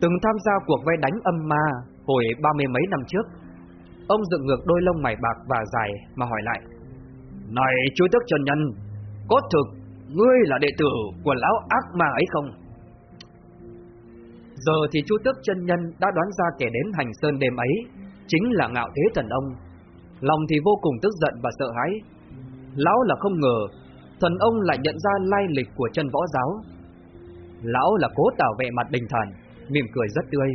từng tham gia cuộc vây đánh âm ma hồi ba mươi mấy năm trước. Ông dựng ngược đôi lông mày bạc và dài mà hỏi lại. Này Chu Tức chân nhân, có thực ngươi là đệ tử của lão ác ma ấy không? Giờ thì Chu Tức chân nhân đã đoán ra kẻ đến hành sơn đêm ấy chính là ngạo thế thần ông. Lòng thì vô cùng tức giận và sợ hãi. Lão là không ngờ, thần ông lại nhận ra lai lịch của chân võ giáo. Lão là cố tạo vẻ mặt bình thản, mỉm cười rất tươi.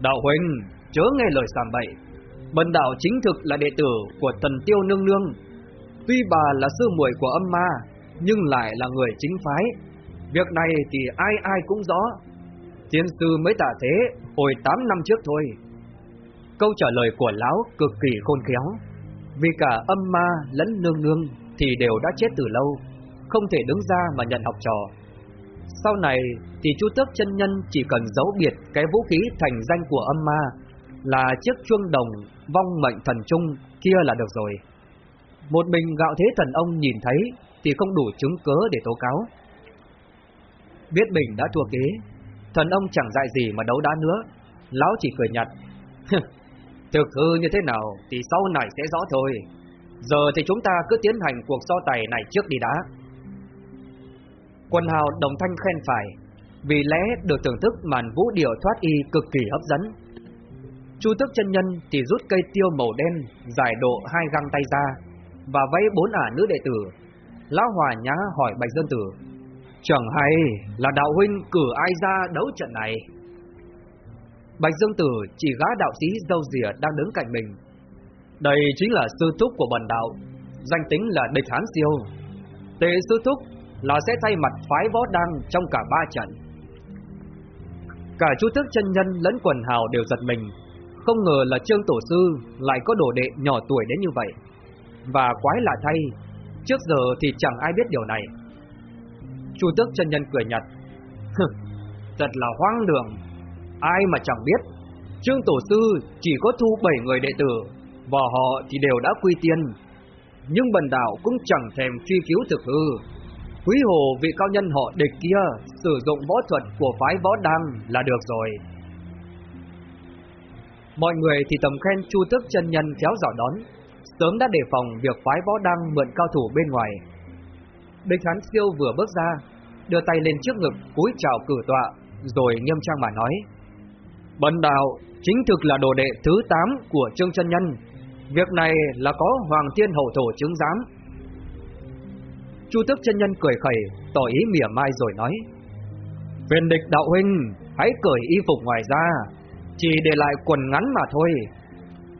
Đạo huynh, chớ nghe lời sàm bậy. Bần đạo chính thực là đệ tử của thần tiêu nương nương. Tuy bà là sư muội của âm ma, nhưng lại là người chính phái. Việc này thì ai ai cũng rõ. tiên sư mới tả thế hồi 8 năm trước thôi. Câu trả lời của lão cực kỳ khôn khéo, vì cả âm ma lẫn nương nương thì đều đã chết từ lâu, không thể đứng ra mà nhận học trò. Sau này thì chú tước chân nhân chỉ cần giấu biệt cái vũ khí thành danh của âm ma là chiếc chuông đồng vong mệnh thần trung kia là được rồi. Một mình gạo thế thần ông nhìn thấy thì không đủ chứng cớ để tố cáo. Biết mình đã thua kế, thần ông chẳng dại gì mà đấu đá nữa, lão chỉ cười nhạt. Thực hư như thế nào thì sau này sẽ rõ thôi. Giờ thì chúng ta cứ tiến hành cuộc so tài này trước đi đã. Quân hào đồng thanh khen phải, vì lẽ được thưởng thức màn vũ điệu thoát y cực kỳ hấp dẫn. Chu tức chân nhân thì rút cây tiêu màu đen, giải độ hai găng tay ra, và vẫy bốn ả nữ đệ tử. Lão Hòa nhá hỏi Bạch Dân Tử, Chẳng hay là đạo huynh cử ai ra đấu trận này? Bạch Dương Tử chỉ gã đạo sĩ dâu rìa đang đứng cạnh mình. Đây chính là sư thúc của bần đạo, danh tính là địch hán siêu. Tề sư thúc là sẽ thay mặt phái võ đăng trong cả ba trận. Cả chú thức chân nhân lẫn quần hào đều giật mình, không ngờ là Trương Tổ Sư lại có đồ đệ nhỏ tuổi đến như vậy. Và quái lạ thay, trước giờ thì chẳng ai biết điều này. Chu tước chân nhân cười nhạt, thật là hoang đường, ai mà chẳng biết. Trương Tổ Sư chỉ có thu 7 người đệ tử, và họ thì đều đã quy tiên. Nhưng bần đạo cũng chẳng thèm truy cứu thực hư. Quý hồ vị cao nhân họ địch kia sử dụng võ thuật của phái võ đăng là được rồi. Mọi người thì tầm khen chu tức chân nhân khéo giỏi đón, sớm đã đề phòng việc phái võ đăng mượn cao thủ bên ngoài. Địch hắn siêu vừa bước ra, đưa tay lên trước ngực cúi chào cử tọa, rồi nghiêm trang mà nói: "Bần đạo chính thực là đồ đệ thứ 8 của Trương chân nhân. Việc này là có Hoàng Thiên Hậu thổ chứng giám." Chu Tước chân nhân cười khẩy, tỏ ý mỉa mai rồi nói: "Viên địch đạo huynh, hãy cởi y phục ngoài ra, chỉ để lại quần ngắn mà thôi.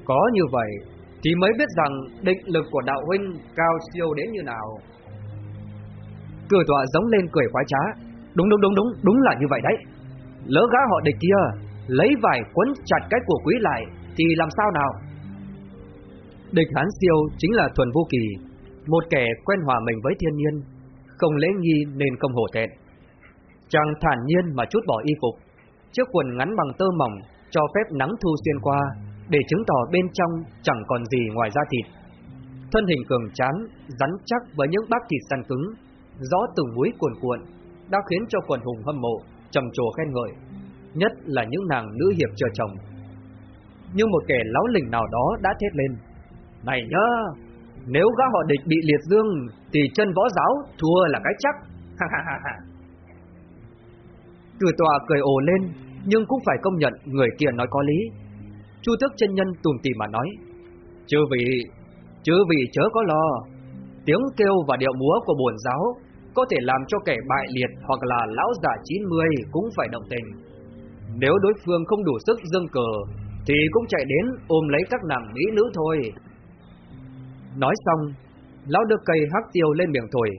Có như vậy thì mới biết rằng định lực của đạo huynh cao siêu đến như nào." Cử tọa giống lên cười khoái trá Đúng đúng đúng đúng, đúng là như vậy đấy Lỡ gã họ địch kia Lấy vải quấn chặt cái của quý lại Thì làm sao nào? Địch hán siêu chính là thuần vô kỳ Một kẻ quen hòa mình với thiên nhiên Không lễ nghi nên không hổ thẹn. Chàng thản nhiên mà chút bỏ y phục Chiếc quần ngắn bằng tơ mỏng Cho phép nắng thu xuyên qua Để chứng tỏ bên trong chẳng còn gì ngoài da thịt. Thân hình cường tráng, rắn chắc với những bác thịt săn cứng gió từng múi cuồn cuộn đã khiến cho quần hùng hâm mộ trầm trồ khen ngợi, nhất là những nàng nữ hiệp chờ chồng. Nhưng một kẻ láo lỉnh nào đó đã thét lên: "Này nhá, nếu gã họ địch bị liệt dương thì chân võ giáo thua là cái chắc." Ha ha ha ha. Tòa cười ồ lên, nhưng cũng phải công nhận người kia nói có lý. Chu Tước chân nhân tùm tìm mà nói: "Chư vị, chư vị chớ có lo, tiếng kêu và điệu múa của bổn giáo có thể làm cho kẻ bại liệt hoặc là lão già 90 cũng phải động tình. Nếu đối phương không đủ sức dâng cờ, thì cũng chạy đến ôm lấy các nàng mỹ nữ thôi. Nói xong, lão đưa cây hắc tiêu lên miệng thổi,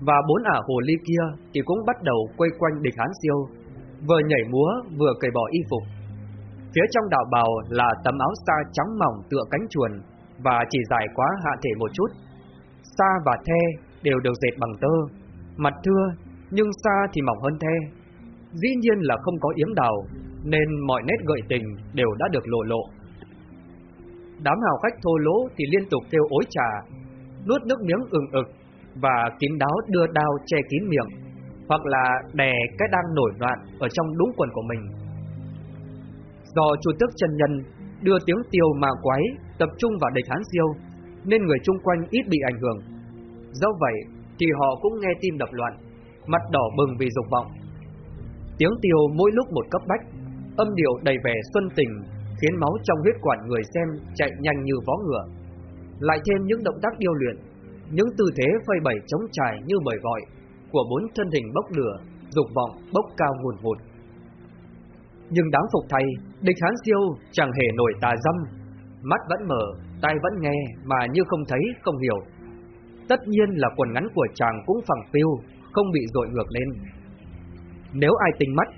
và bốn ả hồ ly kia thì cũng bắt đầu quay quanh địch hán siêu, vừa nhảy múa vừa cởi bỏ y phục. Phía trong đạo bào là tấm áo sa trắng mỏng tựa cánh chuồn và chỉ dài quá hạ thể một chút. Sa và the đều được dệt bằng tơ, Mặt thưa, nhưng sa thì mỏng hơn the. Dĩ nhiên là không có yếm đào, nên mọi nét gợi tình đều đã được lộ lộ. Đám hào khách thô lỗ thì liên tục kêu ối trà, nuốt nước miếng ừng ực và kín đáo đưa đao che kín miệng, hoặc là đè cái đang nổi loạn ở trong đúng quần của mình. Do chủ tước chân nhân đưa tiếng tiêu mà quái tập trung vào địch hán siêu, nên người chung quanh ít bị ảnh hưởng. Do vậy, thì họ cũng nghe tim đập loạn, mặt đỏ bừng vì dục vọng. Tiếng tiêu mỗi lúc một cấp bách, âm điệu đầy vẻ xuân tình, khiến máu trong huyết quản người xem chạy nhanh như vó ngựa. Lại thêm những động tác điêu luyện, những tư thế phơi bày chống trải như mời gọi của bốn thân hình bốc lửa, dục vọng bốc cao nguồn vụt. Nhưng đáng phục thay, địch hán siêu chẳng hề nổi tà dâm, mắt vẫn mở, tai vẫn nghe mà như không thấy, không hiểu. Tất nhiên là quần ngắn của chàng cũng phẳng phiu, không bị dội ngược lên. Nếu ai tinh mắt,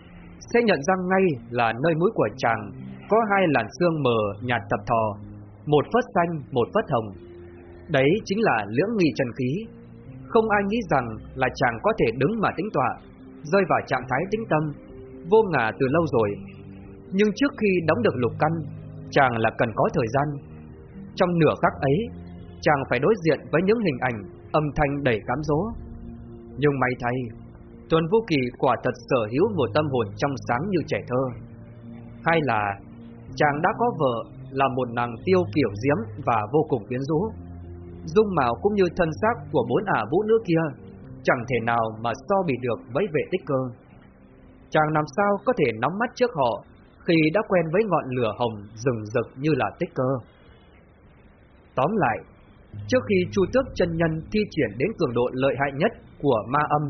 sẽ nhận ra ngay là nơi mũi của chàng có hai làn xương mờ nhạt tập thò, một phất xanh, một phất hồng. Đấy chính là lưỡng nghi trần khí. Không ai nghĩ rằng là chàng có thể đứng mà tĩnh tọa, rơi vào trạng thái tĩnh tâm, vô ngả từ lâu rồi. Nhưng trước khi đóng được lục căn, chàng là cần có thời gian. Trong nửa khắc ấy, chàng phải đối diện với những hình ảnh, âm thanh đầy cám dỗ. Nhưng may thay, Tuần Vũ Kỳ quả thật sở hữu một tâm hồn trong sáng như trẻ thơ. Hay là chàng đã có vợ là một nàng tiêu kiểu diễm và vô cùng quyến rũ. Dung mạo cũng như thân xác của bốn ả vũ nữ kia, chẳng thể nào mà so bị được với vệ tích cơ. Chàng làm sao có thể nóng mắt trước họ khi đã quen với ngọn lửa hồng rừng rực như là tích cơ. Tóm lại, Trước khi Chu Tước chân nhân thi triển đến cường độ lợi hại nhất của ma âm,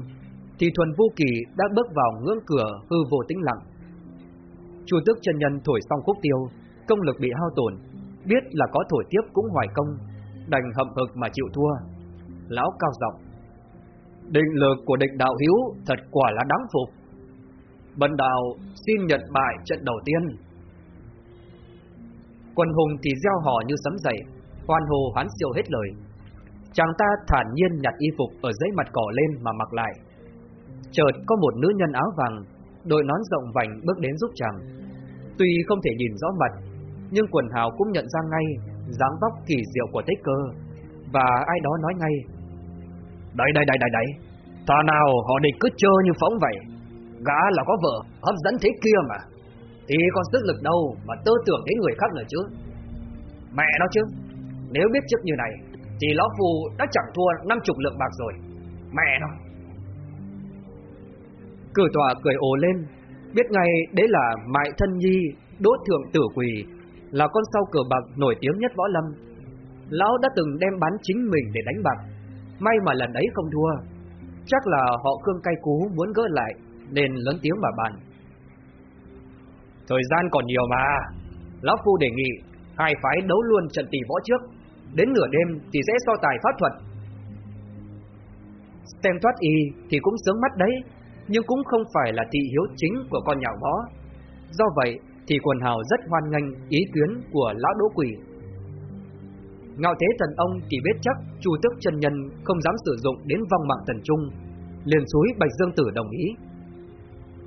thì Thuần Vô Kỳ đã bước vào ngưỡng cửa hư vô tĩnh lặng. Chu Tước chân nhân thổi xong khúc tiêu, công lực bị hao tổn, biết là có thổi tiếp cũng hoài công, đành hậm hực mà chịu thua. Lão cao giọng: "Định lực của định đạo hiếu thật quả là đáng phục. Bần đạo xin nhận bại trận đầu tiên." Quân hùng thì gieo hò như sấm dậy, hoan hồ hoán siêu hết lời. Chàng ta thản nhiên nhặt y phục ở dưới mặt cỏ lên mà mặc lại. Chợt có một nữ nhân áo vàng, đội nón rộng vành bước đến giúp chàng. Tuy không thể nhìn rõ mặt, nhưng quần hào cũng nhận ra ngay dáng vóc kỳ diệu của tích cơ, và ai đó nói ngay. Đây đây đây đây đây, thà nào họ địch cứ chơi như phóng vậy, gã là có vợ, hấp dẫn thế kia mà, thì còn sức lực đâu mà tư tưởng đến người khác nữa chứ. Mẹ nó chứ, nếu biết trước như này Thì Lão Phù đã chẳng thua năm chục lượng bạc rồi Mẹ nó Cử tọa cười ồ lên, biết ngay đấy là Mại Thân Nhi, Đỗ Thượng Tử Quỳ, là con sau cờ bạc nổi tiếng nhất võ lâm. Lão đã từng đem bán chính mình để đánh bạc, may mà lần ấy không thua. Chắc là họ Khương cay cú muốn gỡ lại, nên lớn tiếng mà bàn. Thời gian còn nhiều mà, Lão Phu đề nghị hai phái đấu luôn trận tỷ võ trước, đến nửa đêm thì sẽ so tài pháp thuật. Xem thoát y thì cũng sướng mắt đấy, nhưng cũng không phải là thị hiếu chính của con nhà võ. Do vậy thì quần hào rất hoan nghênh ý kiến của lão đỗ quỷ. Ngạo thế thần ông thì biết chắc chu tước chân nhân không dám sử dụng đến vong mạng thần trung, liền suối Bạch Dương Tử đồng ý.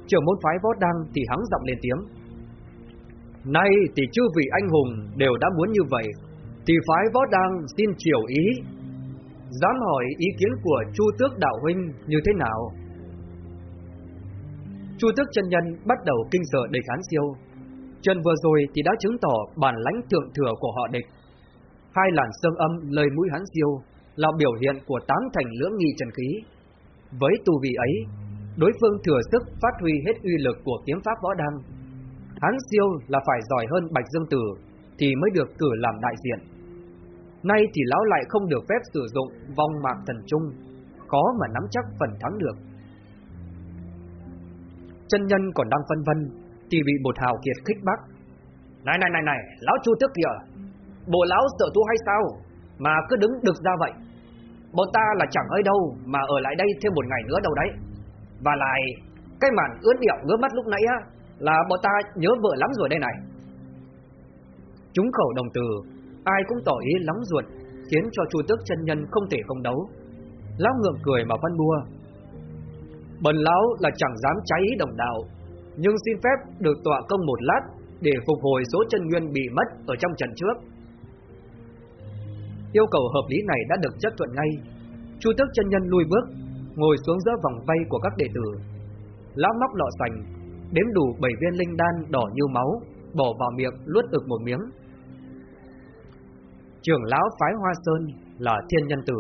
Trưởng môn phái võ đăng thì hắng giọng lên tiếng. Nay thì chư vị anh hùng đều đã muốn như vậy, thì phái võ đăng xin chiều ý. Dám hỏi ý kiến của Chu Tước Đạo Huynh như thế nào? Chu Tước chân nhân bắt đầu kinh sợ địch Hán Siêu. chân vừa rồi thì đã chứng tỏ bản lãnh thượng thừa của họ địch. Hai làn sương âm lời mũi Hán Siêu là biểu hiện của tám thành lưỡng nghi trần khí. Với tu vị ấy, đối phương thừa sức phát huy hết uy lực của kiếm pháp võ đăng. Hán Siêu là phải giỏi hơn Bạch Dương Tử thì mới được cử làm đại diện. Nay thì lão lại không được phép sử dụng vong mạc thần trung, khó mà nắm chắc phần thắng được. Chân nhân còn đang phân vân, thì bị một hào kiệt khích bác. Này này này này, lão chu tước kìa, bộ lão sợ tu hay sao, mà cứ đứng được ra vậy. Bọn ta là chẳng ở đâu mà ở lại đây thêm một ngày nữa đâu đấy. Và lại, cái màn ướt điệu ngứa mắt lúc nãy á, là bọn ta nhớ vợ lắm rồi đây này. Chúng khẩu đồng từ, ai cũng tỏ ý lắm ruột, khiến cho chu tước chân nhân không thể không đấu. Lão ngượng cười mà phân bua. Bần lão là chẳng dám cháy ý đồng đạo, nhưng xin phép được tọa công một lát để phục hồi số chân nguyên bị mất ở trong trận trước. Yêu cầu hợp lý này đã được chấp thuận ngay. Chu tước chân nhân lui bước, ngồi xuống giữa vòng vây của các đệ tử. Lão móc lọ sành, đếm đủ 7 viên linh đan đỏ như máu, bỏ vào miệng luốt ực một miếng. Trưởng lão phái Hoa Sơn là thiên nhân tử,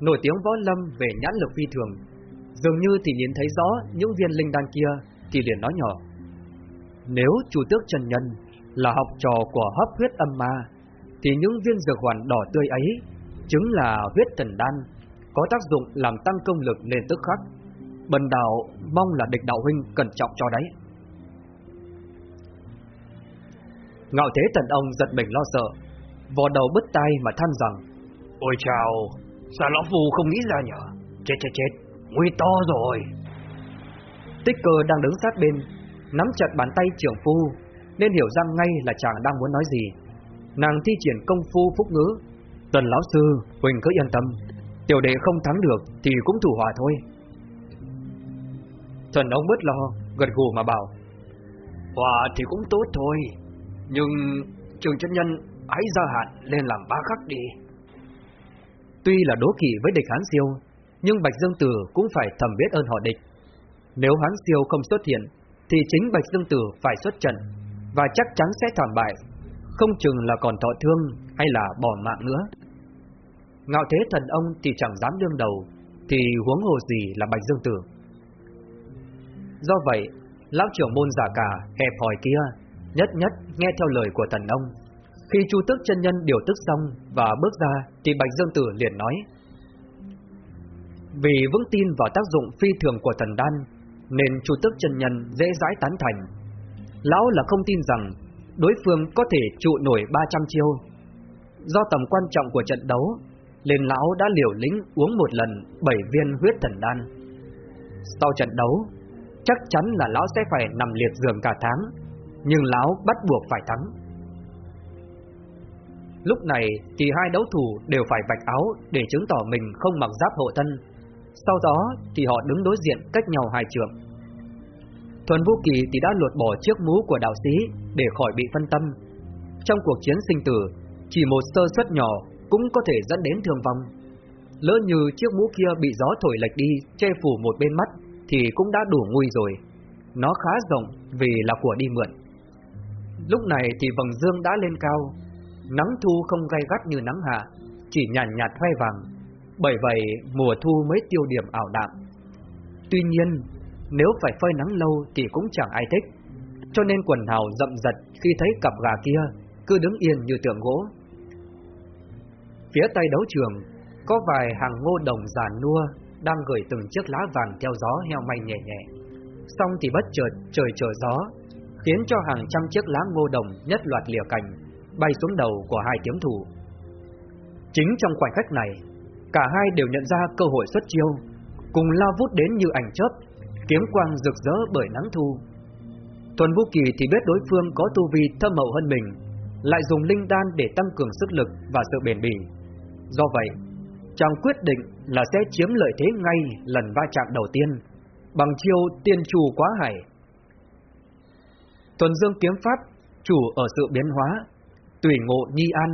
nổi tiếng võ lâm về nhãn lực phi thường. Dường như thì nhìn thấy rõ những viên linh đan kia thì liền nói nhỏ. Nếu chủ tước Trần Nhân là học trò của hấp huyết âm ma, thì những viên dược hoàn đỏ tươi ấy chứng là huyết thần đan, có tác dụng làm tăng công lực lên tức khắc. Bần đạo mong là địch đạo huynh cẩn trọng cho đấy. Ngạo thế thần ông giật mình lo sợ, vò đầu bứt tay mà than rằng Ôi chào, sao lão phù không nghĩ ra nhở? Chết chết chết, nguy to rồi. Tích cơ đang đứng sát bên, nắm chặt bàn tay trưởng phu, nên hiểu rằng ngay là chàng đang muốn nói gì. Nàng thi triển công phu phúc ngữ. Tần lão sư, Huỳnh cứ yên tâm, tiểu đệ không thắng được thì cũng thủ hòa thôi. Thần ông bớt lo, gật gù mà bảo. Hòa thì cũng tốt thôi, nhưng trường chân nhân hãy ra hạn lên làm ba khắc đi. Tuy là đố kỵ với địch Hán Siêu, nhưng Bạch Dương Tử cũng phải thầm biết ơn họ địch. Nếu Hán Siêu không xuất hiện, thì chính Bạch Dương Tử phải xuất trận, và chắc chắn sẽ thảm bại, không chừng là còn thọ thương hay là bỏ mạng nữa. Ngạo thế thần ông thì chẳng dám đương đầu, thì huống hồ gì là Bạch Dương Tử. Do vậy, lão trưởng môn giả cả hẹp hỏi kia, nhất nhất nghe theo lời của thần ông. Khi Chu Tức chân nhân điều tức xong và bước ra, thì Bạch Dương Tử liền nói: vì vững tin vào tác dụng phi thường của thần đan, nên Chu Tức chân nhân dễ dãi tán thành. Lão là không tin rằng đối phương có thể trụ nổi 300 chiêu. Do tầm quan trọng của trận đấu, nên lão đã liều lĩnh uống một lần 7 viên huyết thần đan. Sau trận đấu, chắc chắn là lão sẽ phải nằm liệt giường cả tháng, nhưng lão bắt buộc phải thắng. Lúc này thì hai đấu thủ đều phải vạch áo để chứng tỏ mình không mặc giáp hộ thân. Sau đó thì họ đứng đối diện cách nhau hai trường Thuần Vũ Kỳ thì đã lột bỏ chiếc mũ của đạo sĩ để khỏi bị phân tâm. Trong cuộc chiến sinh tử, chỉ một sơ suất nhỏ cũng có thể dẫn đến thương vong. Lỡ như chiếc mũ kia bị gió thổi lệch đi, che phủ một bên mắt thì cũng đã đủ nguy rồi. Nó khá rộng vì là của đi mượn. Lúc này thì vầng dương đã lên cao, nắng thu không gay gắt như nắng hạ, chỉ nhàn nhạt, nhạt hoe vàng. Bởi vậy mùa thu mới tiêu điểm ảo đạm. Tuy nhiên, nếu phải phơi nắng lâu thì cũng chẳng ai thích, cho nên quần hào rậm giật khi thấy cặp gà kia cứ đứng yên như tượng gỗ. Phía tây đấu trường, có vài hàng ngô đồng già nua đang gửi từng chiếc lá vàng theo gió heo may nhẹ nhẹ. Xong thì bất chợt trời trở gió, khiến cho hàng trăm chiếc lá ngô đồng nhất loạt lìa cành, bay xuống đầu của hai kiếm thủ. Chính trong khoảnh khắc này, cả hai đều nhận ra cơ hội xuất chiêu, cùng lao vút đến như ảnh chớp, kiếm quang rực rỡ bởi nắng thu. Tuần Vũ Kỳ thì biết đối phương có tu vi thâm hậu hơn mình, lại dùng linh đan để tăng cường sức lực và sự bền bỉ. Do vậy, chàng quyết định là sẽ chiếm lợi thế ngay lần va chạm đầu tiên, bằng chiêu tiên trù quá hải. Tuần Dương kiếm pháp chủ ở sự biến hóa, tùy ngộ nhi an,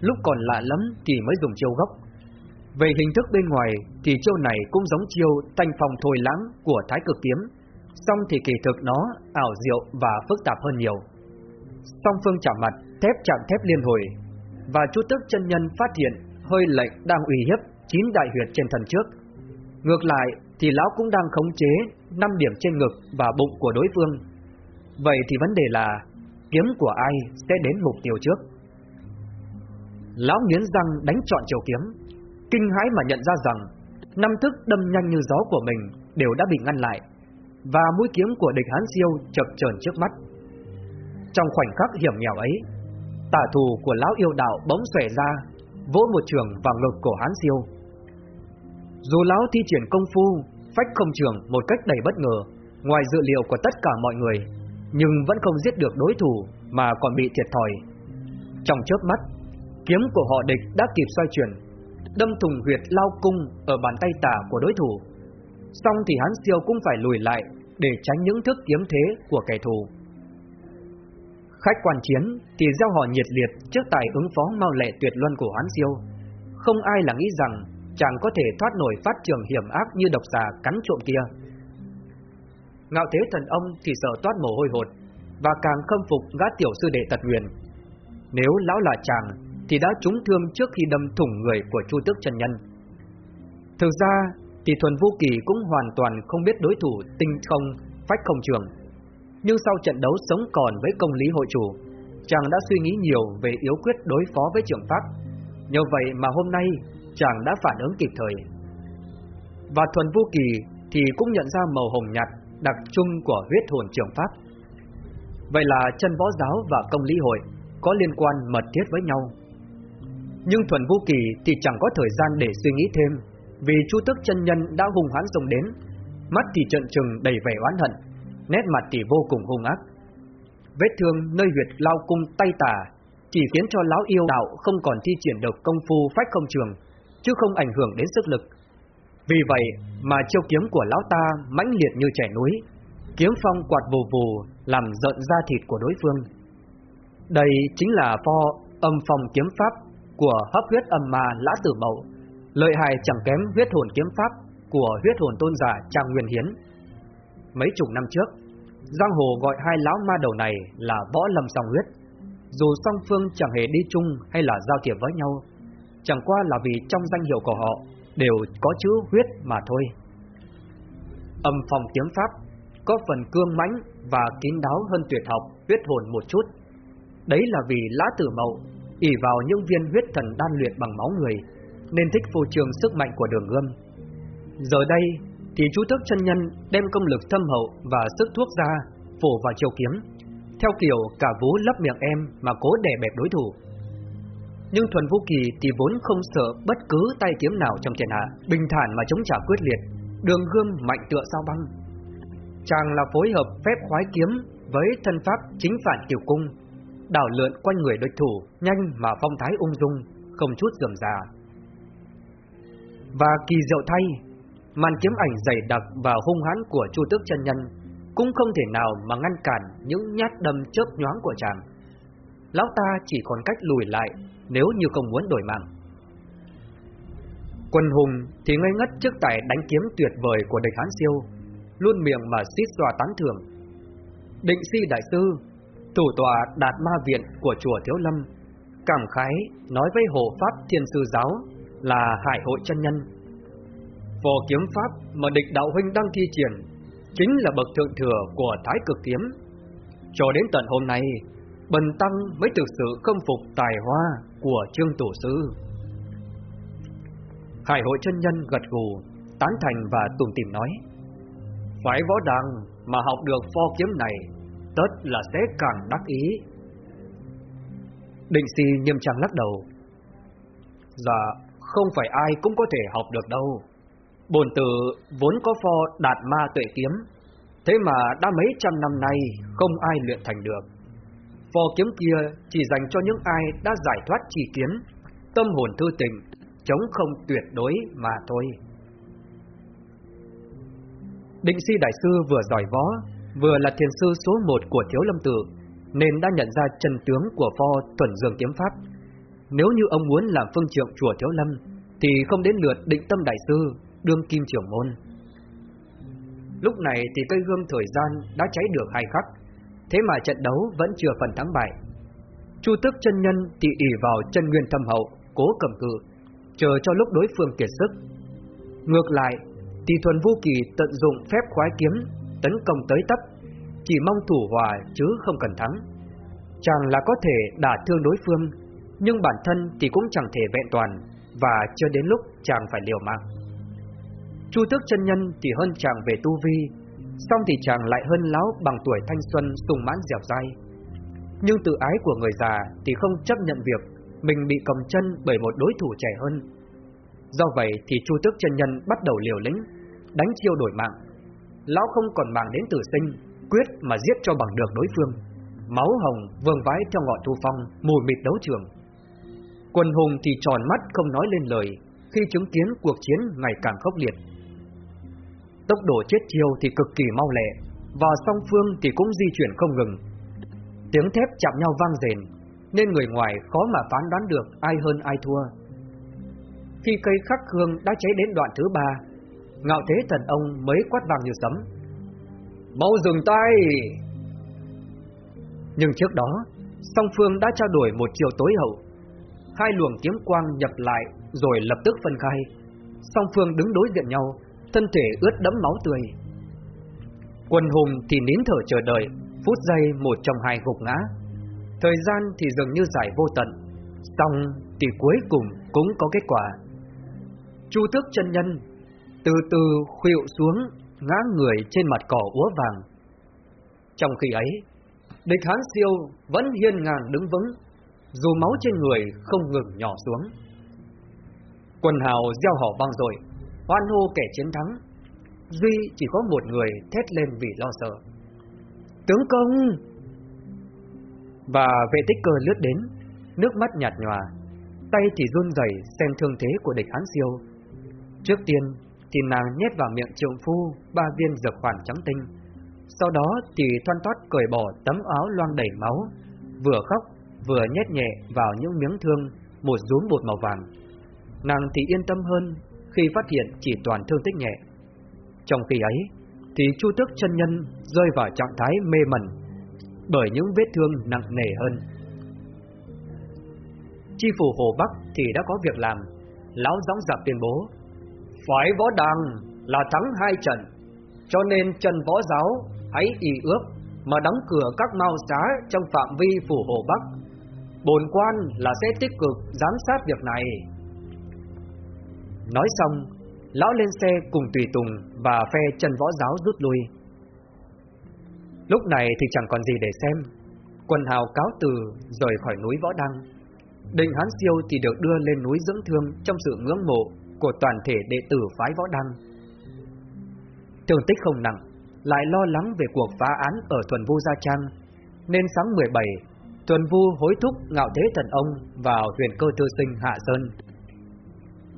lúc còn lạ lắm thì mới dùng chiêu gốc. Về hình thức bên ngoài thì chiêu này cũng giống chiêu tanh phòng thôi lãng của Thái Cực kiếm, song thì kỳ thực nó ảo diệu và phức tạp hơn nhiều. Song phương chạm mặt, thép chạm thép liên hồi, và chú tức chân nhân phát hiện hơi lệnh đang uy hiếp chín đại huyệt trên thần trước. Ngược lại thì lão cũng đang khống chế năm điểm trên ngực và bụng của đối phương. Vậy thì vấn đề là kiếm của ai sẽ đến mục tiêu trước? Lão nghiến răng đánh trọn chiều kiếm, kinh hãi mà nhận ra rằng năm thức đâm nhanh như gió của mình đều đã bị ngăn lại, và mũi kiếm của địch hán siêu chập chờn trước mắt. Trong khoảnh khắc hiểm nghèo ấy, tả thù của lão yêu đạo bỗng xòe ra, vỗ một trường vào ngực của hán siêu. Dù lão thi triển công phu, phách không trường một cách đầy bất ngờ, ngoài dự liệu của tất cả mọi người, nhưng vẫn không giết được đối thủ mà còn bị thiệt thòi. Trong chớp mắt, kiếm của họ địch đã kịp xoay chuyển, đâm thùng huyệt lao cung ở bàn tay tả của đối thủ. Xong thì hắn siêu cũng phải lùi lại để tránh những thức kiếm thế của kẻ thù. Khách quan chiến thì gieo họ nhiệt liệt trước tài ứng phó mau lệ tuyệt luân của hắn siêu. Không ai là nghĩ rằng chàng có thể thoát nổi phát trường hiểm ác như độc xà cắn trộm kia. Ngạo thế thần ông thì sợ toát mồ hôi hột và càng khâm phục gã tiểu sư đệ tật huyền. Nếu lão là chàng thì đã trúng thương trước khi đâm thủng người của Chu Tước chân nhân. Thực ra thì Thuần Vũ Kỳ cũng hoàn toàn không biết đối thủ tinh không, phách không trường. Nhưng sau trận đấu sống còn với công lý hội chủ, chàng đã suy nghĩ nhiều về yếu quyết đối phó với trường pháp. Nhờ vậy mà hôm nay chàng đã phản ứng kịp thời. Và Thuần Vũ Kỳ thì cũng nhận ra màu hồng nhạt đặc trưng của huyết hồn trường pháp. Vậy là chân võ giáo và công lý hội có liên quan mật thiết với nhau. Nhưng Thuần Vũ Kỳ thì chẳng có thời gian để suy nghĩ thêm, vì Chu Tức chân nhân đã hung hãn xông đến, mắt thì trận trừng đầy vẻ oán hận, nét mặt thì vô cùng hung ác. Vết thương nơi huyệt lao cung tay tà chỉ khiến cho lão yêu đạo không còn thi triển được công phu phách không trường, chứ không ảnh hưởng đến sức lực. Vì vậy mà chiêu kiếm của lão ta mãnh liệt như trẻ núi, kiếm phong quạt vù vù làm rợn da thịt của đối phương. Đây chính là pho âm phong kiếm pháp của hấp huyết âm ma lã tử mậu, lợi hại chẳng kém huyết hồn kiếm pháp của huyết hồn tôn giả Trang Nguyên Hiến. Mấy chục năm trước, giang hồ gọi hai lão ma đầu này là võ lâm song huyết. Dù song phương chẳng hề đi chung hay là giao thiệp với nhau, chẳng qua là vì trong danh hiệu của họ đều có chữ huyết mà thôi. Âm phòng kiếm pháp có phần cương mãnh và kín đáo hơn tuyệt học huyết hồn một chút. Đấy là vì lã tử mậu ỉ vào những viên huyết thần đan luyện bằng máu người, nên thích phô trường sức mạnh của đường gươm. Giờ đây thì chú thức chân nhân đem công lực thâm hậu và sức thuốc ra phổ vào chiều kiếm, theo kiểu cả vú lấp miệng em mà cố đè bẹp đối thủ. Nhưng Thuần Vũ Kỳ thì vốn không sợ bất cứ tay kiếm nào trong thiên hạ, bình thản mà chống trả quyết liệt, đường gươm mạnh tựa sao băng. Chàng là phối hợp phép khoái kiếm với thân pháp chính phản tiểu cung, đảo lượn quanh người đối thủ, nhanh mà phong thái ung dung, không chút rườm rà. Và kỳ diệu thay, màn kiếm ảnh dày đặc và hung hãn của Chu Tước chân nhân cũng không thể nào mà ngăn cản những nhát đâm chớp nhoáng của chàng. Lão ta chỉ còn cách lùi lại nếu như không muốn đổi mạng. Quân hùng thì ngây ngất trước tài đánh kiếm tuyệt vời của địch Hán Siêu, luôn miệng mà xít xoa tán thưởng. Định si đại sư, thủ tọa đạt ma viện của chùa Thiếu Lâm, cảm khái nói với hộ pháp thiên sư giáo là hải hội chân nhân. Vò kiếm pháp mà địch đạo huynh đang thi triển, chính là bậc thượng thừa của Thái Cực Kiếm. Cho đến tận hôm nay, Bần Tăng mới thực sự khâm phục tài hoa của Trương Tổ Sư. Hải hội chân nhân gật gù, tán thành và tùng tìm nói. Phải võ đàng mà học được pho kiếm này, tất là sẽ càng đắc ý. Định si nghiêm trang lắc đầu. Dạ, không phải ai cũng có thể học được đâu. Bồn tử vốn có pho đạt ma tuệ kiếm, thế mà đã mấy trăm năm nay không ai luyện thành được. Pho kiếm kia chỉ dành cho những ai đã giải thoát chi kiến, tâm hồn thư tình, chống không tuyệt đối mà thôi. Định si đại sư vừa giỏi võ, vừa là thiền sư số một của Thiếu Lâm Tự, nên đã nhận ra chân tướng của pho thuần dương kiếm pháp. Nếu như ông muốn làm phương trượng chùa Thiếu Lâm, thì không đến lượt định tâm đại sư, đương kim trưởng môn. Lúc này thì cây gương thời gian đã cháy được hai khắc, thế mà trận đấu vẫn chưa phần thắng bại. Chu tức chân nhân thì ỉ vào chân nguyên thâm hậu, cố cầm cự, chờ cho lúc đối phương kiệt sức. Ngược lại, thì thuần vô kỳ tận dụng phép khoái kiếm, tấn công tới tấp, chỉ mong thủ hòa chứ không cần thắng. Chàng là có thể đả thương đối phương, nhưng bản thân thì cũng chẳng thể vẹn toàn, và chưa đến lúc chàng phải liều mạng. Chu tước chân nhân thì hơn chàng về tu vi, song thì chàng lại hơn lão bằng tuổi thanh xuân sung mãn dẻo dai. Nhưng tự ái của người già thì không chấp nhận việc mình bị cầm chân bởi một đối thủ trẻ hơn. Do vậy thì Chu tước chân nhân bắt đầu liều lĩnh, đánh chiêu đổi mạng. Lão không còn màng đến tử sinh, quyết mà giết cho bằng được đối phương. Máu hồng vương vãi trong ngọn thu phong, mùi mịt đấu trường. Quân hùng thì tròn mắt không nói lên lời khi chứng kiến cuộc chiến ngày càng khốc liệt. Tốc độ chết chiêu thì cực kỳ mau lẹ, và song phương thì cũng di chuyển không ngừng. Tiếng thép chạm nhau vang rền, nên người ngoài khó mà phán đoán được ai hơn ai thua. Khi cây khắc hương đã cháy đến đoạn thứ ba, ngạo thế thần ông mới quát vàng như sấm. Mau dừng tay! Nhưng trước đó, song phương đã trao đổi một chiều tối hậu. Hai luồng kiếm quang nhập lại rồi lập tức phân khai. Song phương đứng đối diện nhau, thân thể ướt đẫm máu tươi. Quân hùng thì nín thở chờ đợi, phút giây một trong hai gục ngã. Thời gian thì dường như dài vô tận, xong thì cuối cùng cũng có kết quả. Chu tước chân nhân từ từ khuỵu xuống, ngã người trên mặt cỏ úa vàng. Trong khi ấy, địch hán siêu vẫn hiên ngang đứng vững, dù máu trên người không ngừng nhỏ xuống. Quần hào gieo hò vang rồi, hoan hô kẻ chiến thắng. Duy chỉ có một người thét lên vì lo sợ. Tướng công! Và vệ tích cơ lướt đến, nước mắt nhạt nhòa, tay thì run rẩy xem thương thế của địch hán siêu. Trước tiên thì nàng nhét vào miệng trượng phu ba viên dược hoàn trắng tinh. Sau đó thì thoăn toát cởi bỏ tấm áo loang đầy máu, vừa khóc vừa nhét nhẹ vào những miếng thương một rúm bột màu vàng. Nàng thì yên tâm hơn khi phát hiện chỉ toàn thương tích nhẹ. Trong khi ấy, thì Chu Tước chân nhân rơi vào trạng thái mê mẩn bởi những vết thương nặng nề hơn. Chi phủ Hồ Bắc thì đã có việc làm, lão gióng dạc tuyên bố phải võ đàng là thắng hai trận, cho nên Trần Võ Giáo hãy ý ước mà đóng cửa các mao xá trong phạm vi phủ Hồ Bắc. Bồn quan là sẽ tích cực giám sát việc này. Nói xong, lão lên xe cùng tùy tùng và phe Trần Võ Giáo rút lui. Lúc này thì chẳng còn gì để xem. Quần hào cáo từ rời khỏi núi Võ Đăng. Định Hán Siêu thì được đưa lên núi dưỡng thương trong sự ngưỡng mộ của toàn thể đệ tử phái võ đăng. Thương tích không nặng, lại lo lắng về cuộc phá án ở Thuần Vu Gia Trang, nên sáng 17, Thuần Vu hối thúc ngạo thế thần ông vào huyền cơ thư sinh Hạ Sơn.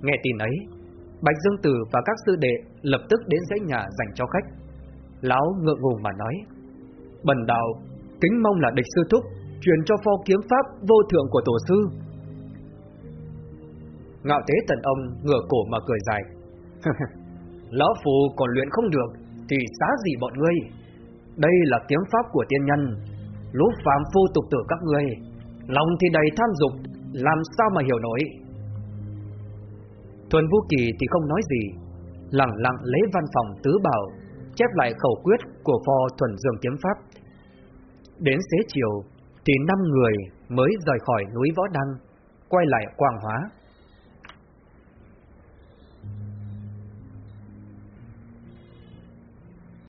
Nghe tin ấy, Bạch Dương Tử và các sư đệ lập tức đến dãy nhà dành cho khách. Lão ngượng ngùng mà nói, Bần đạo, kính mong là địch sư thúc, truyền cho pho kiếm pháp vô thượng của tổ sư, Ngạo thế tần ông ngửa cổ mà cười dài. Lão phù còn luyện không được thì xá gì bọn ngươi? Đây là kiếm pháp của tiên nhân, lũ phàm phu tục tử các ngươi, lòng thì đầy tham dục, làm sao mà hiểu nổi? Thuần Vũ Kỳ thì không nói gì, lặng lặng lấy văn phòng tứ bảo, chép lại khẩu quyết của pho thuần dương kiếm pháp. Đến xế chiều thì năm người mới rời khỏi núi Võ Đăng, quay lại Quang Hóa.